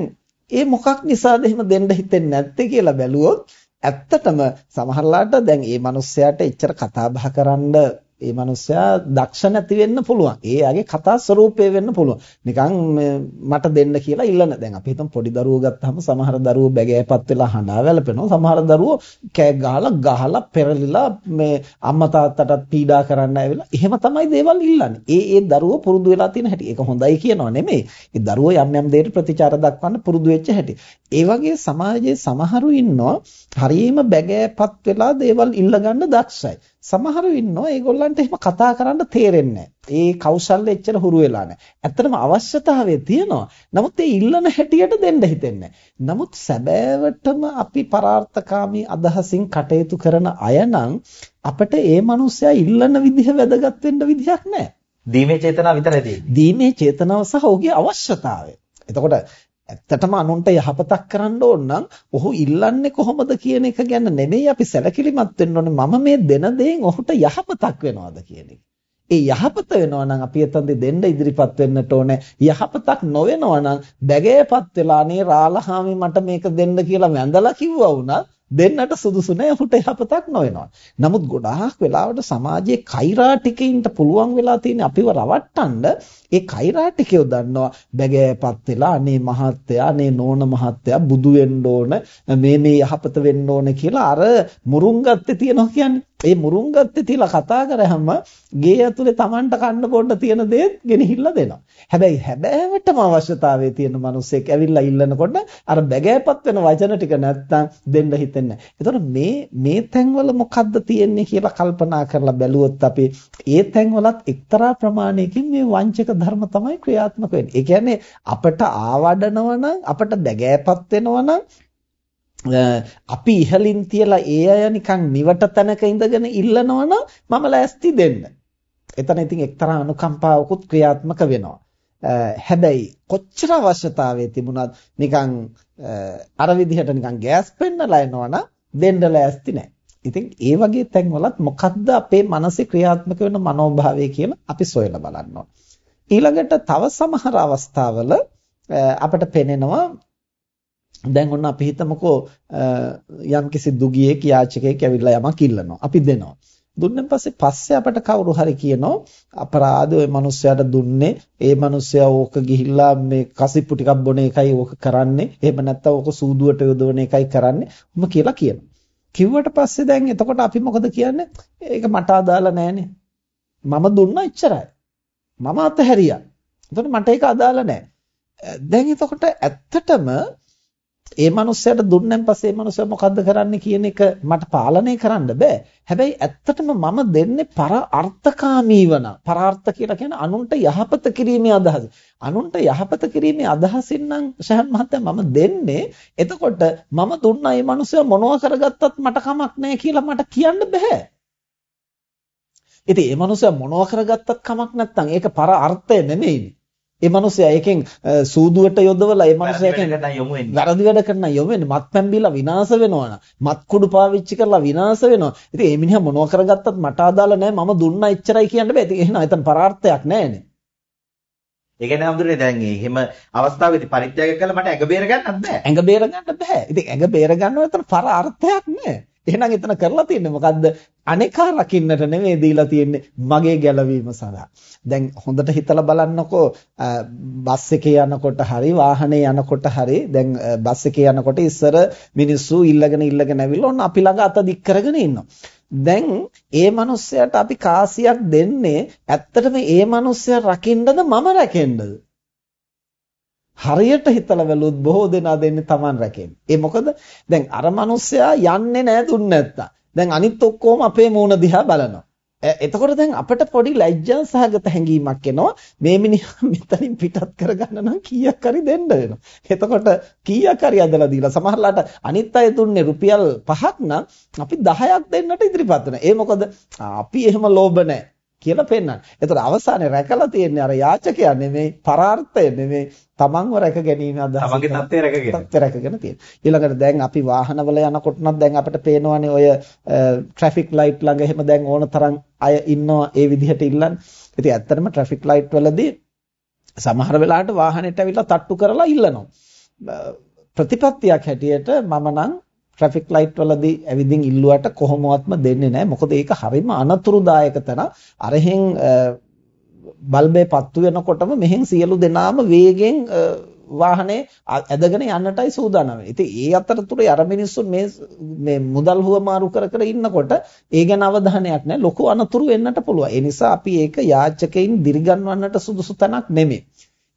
ඒ මොකක් නිසාද එහෙම දෙන්න හිතෙන්නේ නැත්තේ කියලා බැලුවොත් ඇත්තටම සමහරලාට දැන් මේ මිනිස්සයාට එච්චර කතා බහ කරන්න ඒ මනුස්සයා දක්ෂ නැති වෙන්න පුළුවන්. ඒ යාගේ කතා ස්වරූපය වෙන්න පුළුවන්. නිකන් මට දෙන්න කියලා ඉල්ලන. දැන් අපි හිතමු පොඩි දරුවෝ ගත්තාම සමහර දරුවෝ බැගෑපත් වෙලා හඬා වැළපෙනවා. සමහර දරුවෝ කෑ ගහලා ගහලා පෙරලිලා මේ අම්මා තාත්තටත් පීඩා කරන්න ඇවිල්ලා එහෙම තමයි දේවල් ඉල්ලන්නේ. ඒ ඒ දරුවෝ පුරුදු වෙලා තියෙන හැටි. ඒක හොඳයි කියනවා නෙමෙයි. ඒ දරුවෝ යම් යම් දෙයකට ප්‍රතිචාර දක්වන්න පුරුදු වෙච්ච හැටි. ඒ වගේ සමාජයේ සමහරු ඉන්නවා හරියම බැගෑපත් වෙලා දේවල් ඉල්ල ගන්න දක්ෂයි. සමහරු ඉන්නවා ඒගොල්ලන්ට එහෙම කතා කරන්න තේරෙන්නේ ඒ කෞශල්‍ය එච්චර හුරු වෙලා නැහැ. ඇත්තටම අවශ්‍යතාවය තියෙනවා. නමුත් ඒ ඉල්ලන හැටියට දෙන්න හිතෙන්නේ නමුත් සැබෑවටම අපි පරාර්ථකාමී අදහසින් කටයුතු කරන අය අපිට ඒ මනුස්සයා ඉල්ලන විදිහ වැදගත් වෙන්න විදිහක් නැහැ. දීමේ චේතනාව විතරයි තියෙන්නේ. දීමේ චේතනාව සහ ඔහුගේ අවශ්‍යතාවය. එතකොට ඇත්තටම අනුන්ට යහපතක් කරන්න ඕන නම් ඔහු ඉල්ලන්නේ කොහොමද කියන එක ගැන නෙමෙයි අපි සැලකිලිමත් වෙන්න ඕනේ මම මේ දෙන දේෙන් ඔහුට යහපතක් වෙනවද කියන එක. ඒ යහපත වෙනවා නම් අපි එතනදී දෙන්න ඉදිරිපත් වෙන්නට ඕනේ. යහපතක් නොවෙනවා නම් බැගෑපත් වෙලා අනේ රාලහාමි මට මේක දෙන්න කියලා වැඳලා කිව්වා වුණත් දෙන්නට සුදුසු නෑ ඔහුට යහපතක් නොවෙනවා. නමුත් ගොඩාක් වෙලාවට සමාජයේ කෛරාටිකයින්ට පුළුවන් වෙලා තියෙන අපිව රවට්ටන්න ඒ කෛරාටිකයෝ දන්නවා බැගෑපත් වෙලා අනේ මහත්තයා අනේ නෝන මහත්තයා බුදු වෙන්න ඕන මේ මේ යහපත වෙන්න ඕන කියලා අර මුරුංගත්තේ තියනවා කියන්නේ. ඒ මුරුංගත්තේ තියලා කතා කරාම ගේ ඇතුලේ Tamanට කන්න බොන්න තියෙන දේත් ගෙනහිල්ලා දෙනවා. හැබැයි හැබෑවටම අවශ්‍යතාවයේ තියෙන මිනිස්සෙක් ඇවිල්ලා ඉල්ලනකොට අර බැගෑපත් වෙන වචන ටික නැත්තම් දෙන්න හිතෙන්නේ නැහැ. මේ මේ තැන්වල මොකද්ද තියෙන්නේ කියලා කල්පනා කරලා බැලුවොත් අපි ඒ තැන්වලත් එක්තරා ප්‍රමාණයකින් මේ වංචක ධර්ම තමයි ක්‍රියාත්මක වෙන්නේ. ඒ කියන්නේ අපට ආවඩනවා නම් අපට බැගෑපත් වෙනවා නම් අපි ඉහලින් තියලා ඒ අය නිකන් නිවට තැනක ඉඳගෙන ඉල්ලනවා නම් මම ලෑස්ති දෙන්න. එතන ඉතින් එක්තරා අනුකම්පාවකුත් ක්‍රියාත්මක වෙනවා. හැබැයි කොච්චර අවශ්‍යතාවයේ තිබුණත් නිකන් අර විදිහට නිකන් ගෑස් පෙන්නලා එනවනම් දෙන්න ලෑස්ති නැහැ. ඉතින් ඒ වගේ තැන්වලත් මොකද්ද අපේ මනසේ ක්‍රියාත්මක වෙන මනෝභාවය කියලා අපි සොයලා බලන්න ඊළඟට තව සමහර අවස්ථාවල අපිට පෙනෙනවා දැන් ඔන්න අපි හිතමුකෝ යම්කිසි දුගියෙක් යාචකයෙක් ඇවිල්ලා යමක් ඉල්ලනවා. අපි දෙනවා. දුන්නෙන් පස්සේ පස්සේ අපට කවුරු හරි කියනවා අපරාධ ওই මිනිස්සයාට දුන්නේ ඒ මිනිස්සයා ඕක ගිහිල්ලා මේ කසිප්පු ටිකක් බොන එකයි ඕක කරන්නේ එහෙම නැත්නම් ඕක සූදුවට යොදවන එකයි කරන්නේ ඔම කියලා කියනවා කිව්වට පස්සේ දැන් එතකොට අපි මොකද කියන්නේ ඒක මට අදාළ නෑනේ මම දුන්නා එච්චරයි මම අතහැරියා එතකොට මට ඒක අදාළ නෑ දැන් එතකොට ඇත්තටම ඒ මනුස්සයාට දුන්නෙන් පස්සේ ඒ මනුස්සයා මොකද්ද කරන්න කියන එක මට පාලනය කරන්න බෑ. හැබැයි ඇත්තටම මම දෙන්නේ පර අර්ථකාමීව නම් පරාර්ථ කියලා කියන්නේ අනුන්ට යහපත කිරීමේ අදහස. අනුන්ට යහපත කිරීමේ අදහසින් නම් ශහන් මහත්තයා මම දෙන්නේ. එතකොට මම දුන්නා මේ මනුස්සයා මොනවා කරගත්තත් මට කමක් නැහැ කියලා මට කියන්න බෑ. ඉතින් මේ මනුස්සයා මොනවා කරගත්තත් කමක් නැත්තම් ඒක පර අර්ථය නෙමෙයිනේ. ඒ මනුස්සයා ඒකෙන් සූදුවට යොදවලා ඒ මනුස්සයා ඒකෙන් වැරදි වැඩ කරන යොමු වෙන්නේ මත්පැන් බීලා විනාශ වෙනවනම් මත් කුඩු පාවිච්චි කරලා විනාශ වෙනවා. ඉතින් මේ මිනිහා මොනවා කරගත්තත් මට අදාළ නැහැ මම දුන්නා එච්චරයි කියන්න බෑ. ඉතින් එහෙනම් එතන පරාර්ථයක් නැහැනේ. ඒ කියන්නේ හඳුනේ දැන් එහෙම අවස්ථාවේදී පරිත්‍යාග කළා මට ඇඟ බේර ගන්නත් බෑ. ඇඟ බේර ගන්න බෑ. ඉතින් ඇඟ බේර ගන්නව එතන පර අර්ථයක් නෑ. එහෙනම් එතන කරලා තියෙන්නේ මොකද්ද? අනේකා රකින්නට නෙමෙයි දීලා තියෙන්නේ මගේ ගැලවීම සඳහා. දැන් හොඳට හිතලා බලන්නකෝ බස් එකේ යනකොට හරි වාහනේ යනකොට හරි දැන් බස් එකේ යනකොට ඉස්සර මිනිස්සු ඉල්ලගෙන ඉල්ලගෙන ඇවිල්ලා ඔන්න අපි ළඟ අත දික් කරගෙන ඉන්නවා. දැන් ඒ මිනිස්සයාට අපි කාසියක් දෙන්නේ ඇත්තටම ඒ මිනිස්සයා රකින්නද මම රැකෙන්නද? හරියට හිතලා බැලුවොත් බොහෝ දෙනා දෙන්නේ Taman රැකෙන්න. ඒ මොකද දැන් අර මිනිස්සයා යන්නේ නැහැ දුන්නේ නැත්තම්. දැන් අනිත් ඔක්කොම අපේ මූණ දිහා බලනවා. එතකොට දැන් අපිට පොඩි ලැජ්ජා සහගත හැඟීමක් එනවා මේ මිනිහා [LAUGHS] මෙතනින් පිටත් කරගන්න නම් කීයක් හරි දෙන්න වෙනවා. එතකොට කීයක් හරි ඇදලා දීලා සමහරලාට අනිත් අය දුන්නේ රුපියල් 5ක් නම් අපි 10ක් දෙන්නට ඉදිරිපත් වෙනවා. ඒ මොකද අපි එහෙම ලෝභ නැහැ. කියලා පෙන්වන්න. එතකොට අවසානයේ රැකලා තියෙන්නේ අර යාචකයා නෙමෙයි, පරාර්ථය නෙමෙයි, තමන්ව රැක ගැනීම අදහස. තමන්ගේ தත්ත්වය රැකගෙන. தත්ත්වය රැකගෙන තියෙන. ඊළඟට දැන් අපි වාහනවල යනකොට නම් දැන් අපිට පේනවනේ ඔය ට්‍රැෆික් ලයිට් ළඟ එහෙම දැන් ඕන තරම් අය ඉන්නවා ඒ විදිහට ඉල්ලන්නේ. ඉතින් ඇත්තටම ට්‍රැෆික් ලයිට් වලදී සමහර වෙලාවට වාහනේට ඇවිල්ලා තට්ටු කරලා ඉල්ලනවා. ප්‍රතිපත්තියක් හැටියට මම නම් ට්‍රැෆික් ලයිට් වලදී ඇවිදින් ඉල්ලුවට කොහොමවත්ම දෙන්නේ නැහැ. මොකද ඒක හරිම අනතුරුදායක තැන. අරහෙන් බල්බේ පත්තු වෙනකොටම මෙහෙන් සියලු දෙනාම වේගෙන් වාහනේ ඇදගෙන යන්නටයි සූදානම් වෙන්නේ. ඉතින් ඒ අතරතුරේ අර මිනිස්සු මේ මේ මුදල් හුවමාරු කර කර ඉන්නකොට ඒ ගැන අවධානයක් නැහැ. ලොකු අනතුරු වෙන්නට පුළුවන්. ඒ නිසා අපි ඒක යාචකයින් දිරිගන්වන්නට සුදුසු තැනක් නෙමෙයි.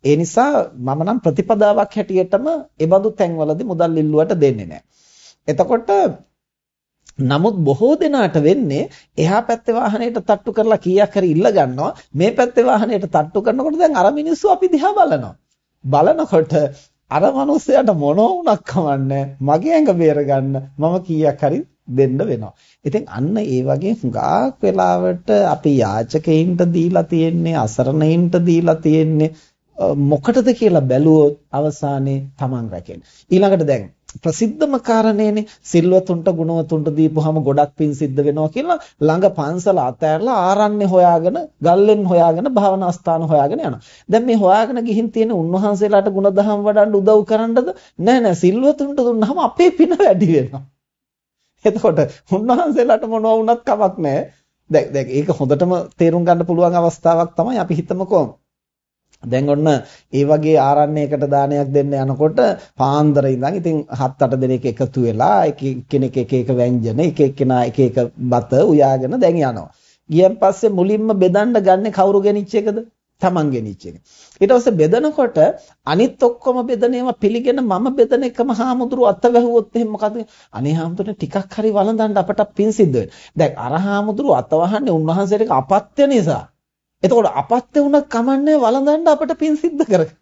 ඒ නිසා මම නම් ප්‍රතිපදාවක් හැටියටම ඒ බඳු තැන්වලදී මුදල් ඉල්ලුවට දෙන්නේ නැහැ. එතකොට නමුත් බොහෝ දෙනාට වෙන්නේ එහා පැත්තේ වාහනයට තට්ටු කරලා කීයක් හරි ඉල්ල ගන්නවා මේ පැත්තේ වාහනයට තට්ටු කරනකොට දැන් අර මිනිස්සු අපි දිහා බලනවා බලනකොට අර මිනිස්සයාට මොනෝ වුණක් කමන්නේ මගේ ඇඟ බේර ගන්න මම කීයක් හරි දෙන්න වෙනවා. ඉතින් අන්න ඒ වගේ හුඟක් වෙලාවට අපි යාචකයින්ට දීලා තියෙන්නේ අසරණයින්ට දීලා තියෙන්නේ මොකටද කියලා බැලුවොත් අවසානයේ Taman රැකෙන. ඊළඟට දැන් ප්‍රසිද්ධම කාරණේනේ සිල්වතුන්ට ගුණවතුන්ට දීපුවාම ගොඩක් පින් සිද්ධ වෙනවා කියලා ළඟ පන්සල අතෑරලා ආරණ්‍ය හොයාගෙන ගල්ලෙන් හොයාගෙන භාවනා ස්ථාන හොයාගෙන යනවා. දැන් මේ හොයාගෙන ගිහින් තියෙන උන්වහන්සේලාට ගුණධම් වඩන්න උදව් කරන්නද? නෑ නෑ සිල්වතුන්ට දුන්නාම අපේ පින වැඩි වෙනවා. එතකොට උන්වහන්සේලාට මොනවා වුණත් කමක් නෑ. දැන් දැන් ඒක හොඳටම තේරුම් ගන්න පුළුවන් අවස්ථාවක් තමයි අපි හිතමුකෝ දැන් ඔන්න ඒ වගේ ආරණ්‍යයකට දානයක් දෙන්න යනකොට පාන්දර ඉඳන් ඉතින් 7-8 දෙනෙක් එකතු වෙලා එක කෙනෙක් එක එක ව්‍යංජන එක එක්කෙනා එක එක බත උයාගෙන දැන් යනවා. ගියන් පස්සේ මුලින්ම බෙදන්න ගන්නේ කවුරු ගෙනිච්ච එකද? Taman ගෙනිච්ච එක. ඊට පස්සේ බෙදනකොට අනිත් ඔක්කොම බෙදනේම පිළිගෙන මම බෙදන එකම හාමුදුරු අත වැහුවොත් එහෙනම් මොකද? අනේ හාමුදුරනේ ටිකක් හරි වළඳන්න අපට පින් සිද්ධ වෙනවා. දැන් අර හාමුදුරු අත වහන්නේ උන්වහන්සේට අපත්‍ය නිසා. එතකොට අපත්‍ය වුණත් කමන්නේ වළඳන්න අපිට පින් සිද්ධ කරගන්න.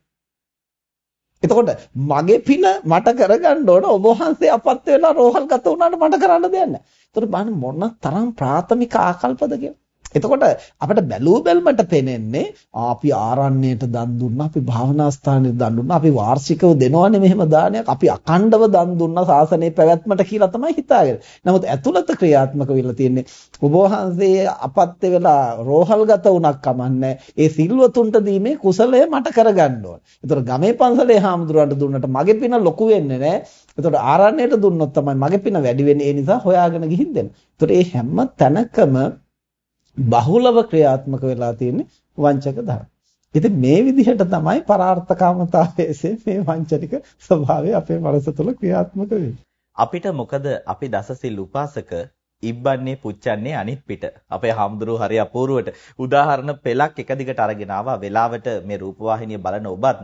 එතකොට මගේ පින මට කරගන්න ඕන ඔබ වහන්සේ අපත්‍ය වෙලා රෝහල් ගත වුණාට මට කරන්න දෙයක් නැහැ. එතකොට බලන්න මොන තරම් ප්‍රාථමික ආකල්පද කියලා. එතකොට අපිට බැලූ බැල්මට පේන්නේ අපි ආරණ්‍යයට දන් දුන්නා අපි භාවනා ස්ථානෙට දන් දුන්නා අපි වාර්ෂිකව දෙනවනේ මෙහෙම දානයක් අපි අඛණ්ඩව දන් දුන්නා සාසනයේ පැවැත්මට කියලා තමයි හිතාගෙන. නමුත් ඇතුළත ක්‍රියාත්මක වෙලා තියෙන්නේ ඔබ වහන්සේ අපත්‍ය වෙලා රෝහල්ගත වුණක් කමන්නේ ඒ සිල්වතුන්ට දීමේ කුසලය මට කරගන්න ඕන. ඒතර ගමේ පන්සලේ හාමුදුරුවන්ට දුන්නට මගේ පින ලොකු වෙන්නේ නැහැ. ඒතර ආරණ්‍යයට දුන්නොත් තමයි මගේ පින වැඩි වෙන්නේ. ඒ නිසා හොයාගෙන ගිහින් දෙන්න. ඒතර මේ හැම තැනකම බහුලව ක්‍රියාත්මක වෙලා තියෙන්නේ වංචක ධර්ම. ඉතින් මේ විදිහට තමයි පරාර්ථකාමතාවයේ මේ වංචනික ස්වභාවය අපේ මනස තුළ ක්‍රියාත්මක වෙන්නේ. අපිට මොකද අපි දසසිල් උපාසක ඉබ්බන්නේ පුච්චන්නේ අනිත් පිට. අපේ හාමුදුරුවෝ හරි අපූර්වට උදාහරණ පෙළක් එක දිගට අරගෙන ආවා. වෙලාවට මේ රූපවාහිනිය බලන ඔබත්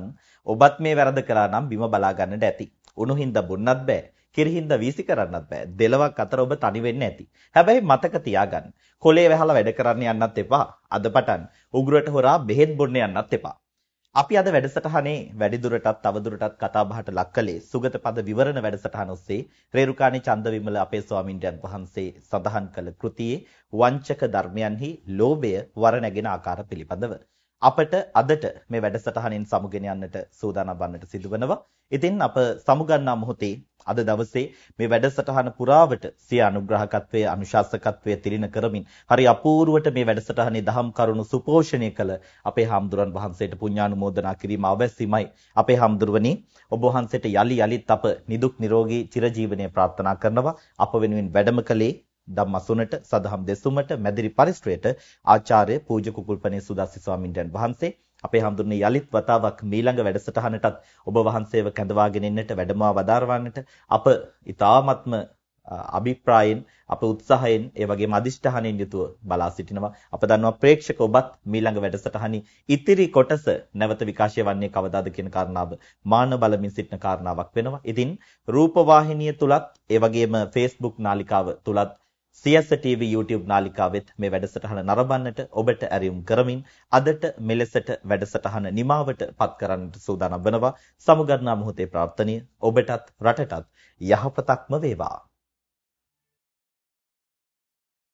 ඔබත් මේ වැරද්ද කළා නම් බිම බලා ගන්නට ඇති. උණුහින්ද බොන්නත් බෑ. කිරිහින්ද වීසි කරන්නත් බෑ. දෙලවක් අතර ඔබ තනි වෙන්න ඇති. හැබැයි මතක තියාගන්න. කොලේ වැහලා වැඩ කරන්න යන්නත් එපා. අද පටන් උගුරට හොරා බෙහෙත් බොන්න යන්නත් එපා. අපි අද වැඩසටහනේ වැඩිදුරටත් තවදුරටත් කතා බහට ලක් කළේ සුගත පද විවරණ වැඩසටහන ඔස්සේ රේරුකාණී චන්දවිමල අපේ ස්වාමින්වයන් වහන්සේ සඳහන් කළ කෘතියේ වංචක ධර්මයන්හි ලෝභය වර නැගෙන ආකාර පිළිබඳව. අපට අදට මේ වැඩසටහනින් සමුගෙන යන්නට සූදානම් වන්නට සිදුවනවා. ඉතින් අප සමුගන්නා මොහොතේ අද දවසේ මේ වැඩසටහන පුරාවට සිය අනුග්‍රහකත්වයේ අනුශාසකත්වයේ තිරින කරමින් හරි අපූර්වට මේ වැඩසටහනේ දහම් කරුණු සුපෝෂණය කළ අපේ හාමුදුරන් වහන්සේට පුණ්‍යානුමෝදනා කිරීම අවශ්‍යමයි. අපේ හාමුදුරුවනි ඔබ වහන්සේට යලි යලිත් අප නිදුක් නිරෝගී චිරජීවනයේ ප්‍රාර්ථනා කරනවා. අප වෙනුවෙන් වැඩම කළේ ධම්මසුනට සදහම් දෙසුමට මැදිරි පරිශ්‍රයට ආචාර්ය පූජ්‍ය කුකුල්පනේ සුදස්සි ස්වාමින්වයන් වහන්සේ අපේ හඳුන්නේ යලිත් වතාවක් මීළඟ වැඩසටහනටත් ඔබ වහන්සේව කැඳවාගෙන එන්නට වැඩමවා වදාරවන්නට අප ඊ타ත්ම අභිප්‍රායෙන් අප උත්සාහයෙන් ඒ වගේම අදිෂ්ඨානයෙන් යුතුව බලා සිටිනවා. අප දන්නවා ප්‍රේක්ෂක ඔබත් මීළඟ වැඩසටහනේ ඉතිරි කොටස නැවත විකාශය වන්නේ කවදාද කියන කාරණාව මාන බලමින් සිටින කාරණාවක් වෙනවා. ඉතින් රූපවාහිනිය තුලත් ඒ වගේම Facebook නාලිකාව තුලත් සියස TV YouTube නාලිකාවෙත් මේ වැඩසටහන නරඹන්නට ඔබට ඇරයුම් කරමින් අදට මෙලෙසට වැඩසටහන නිමාවට පත් කරන්නට සූදානම් වෙනවා. සමුගන්නා මොහොතේ ප්‍රාර්ථනීය. ඔබටත් රටටත් යහපතක්ම වේවා.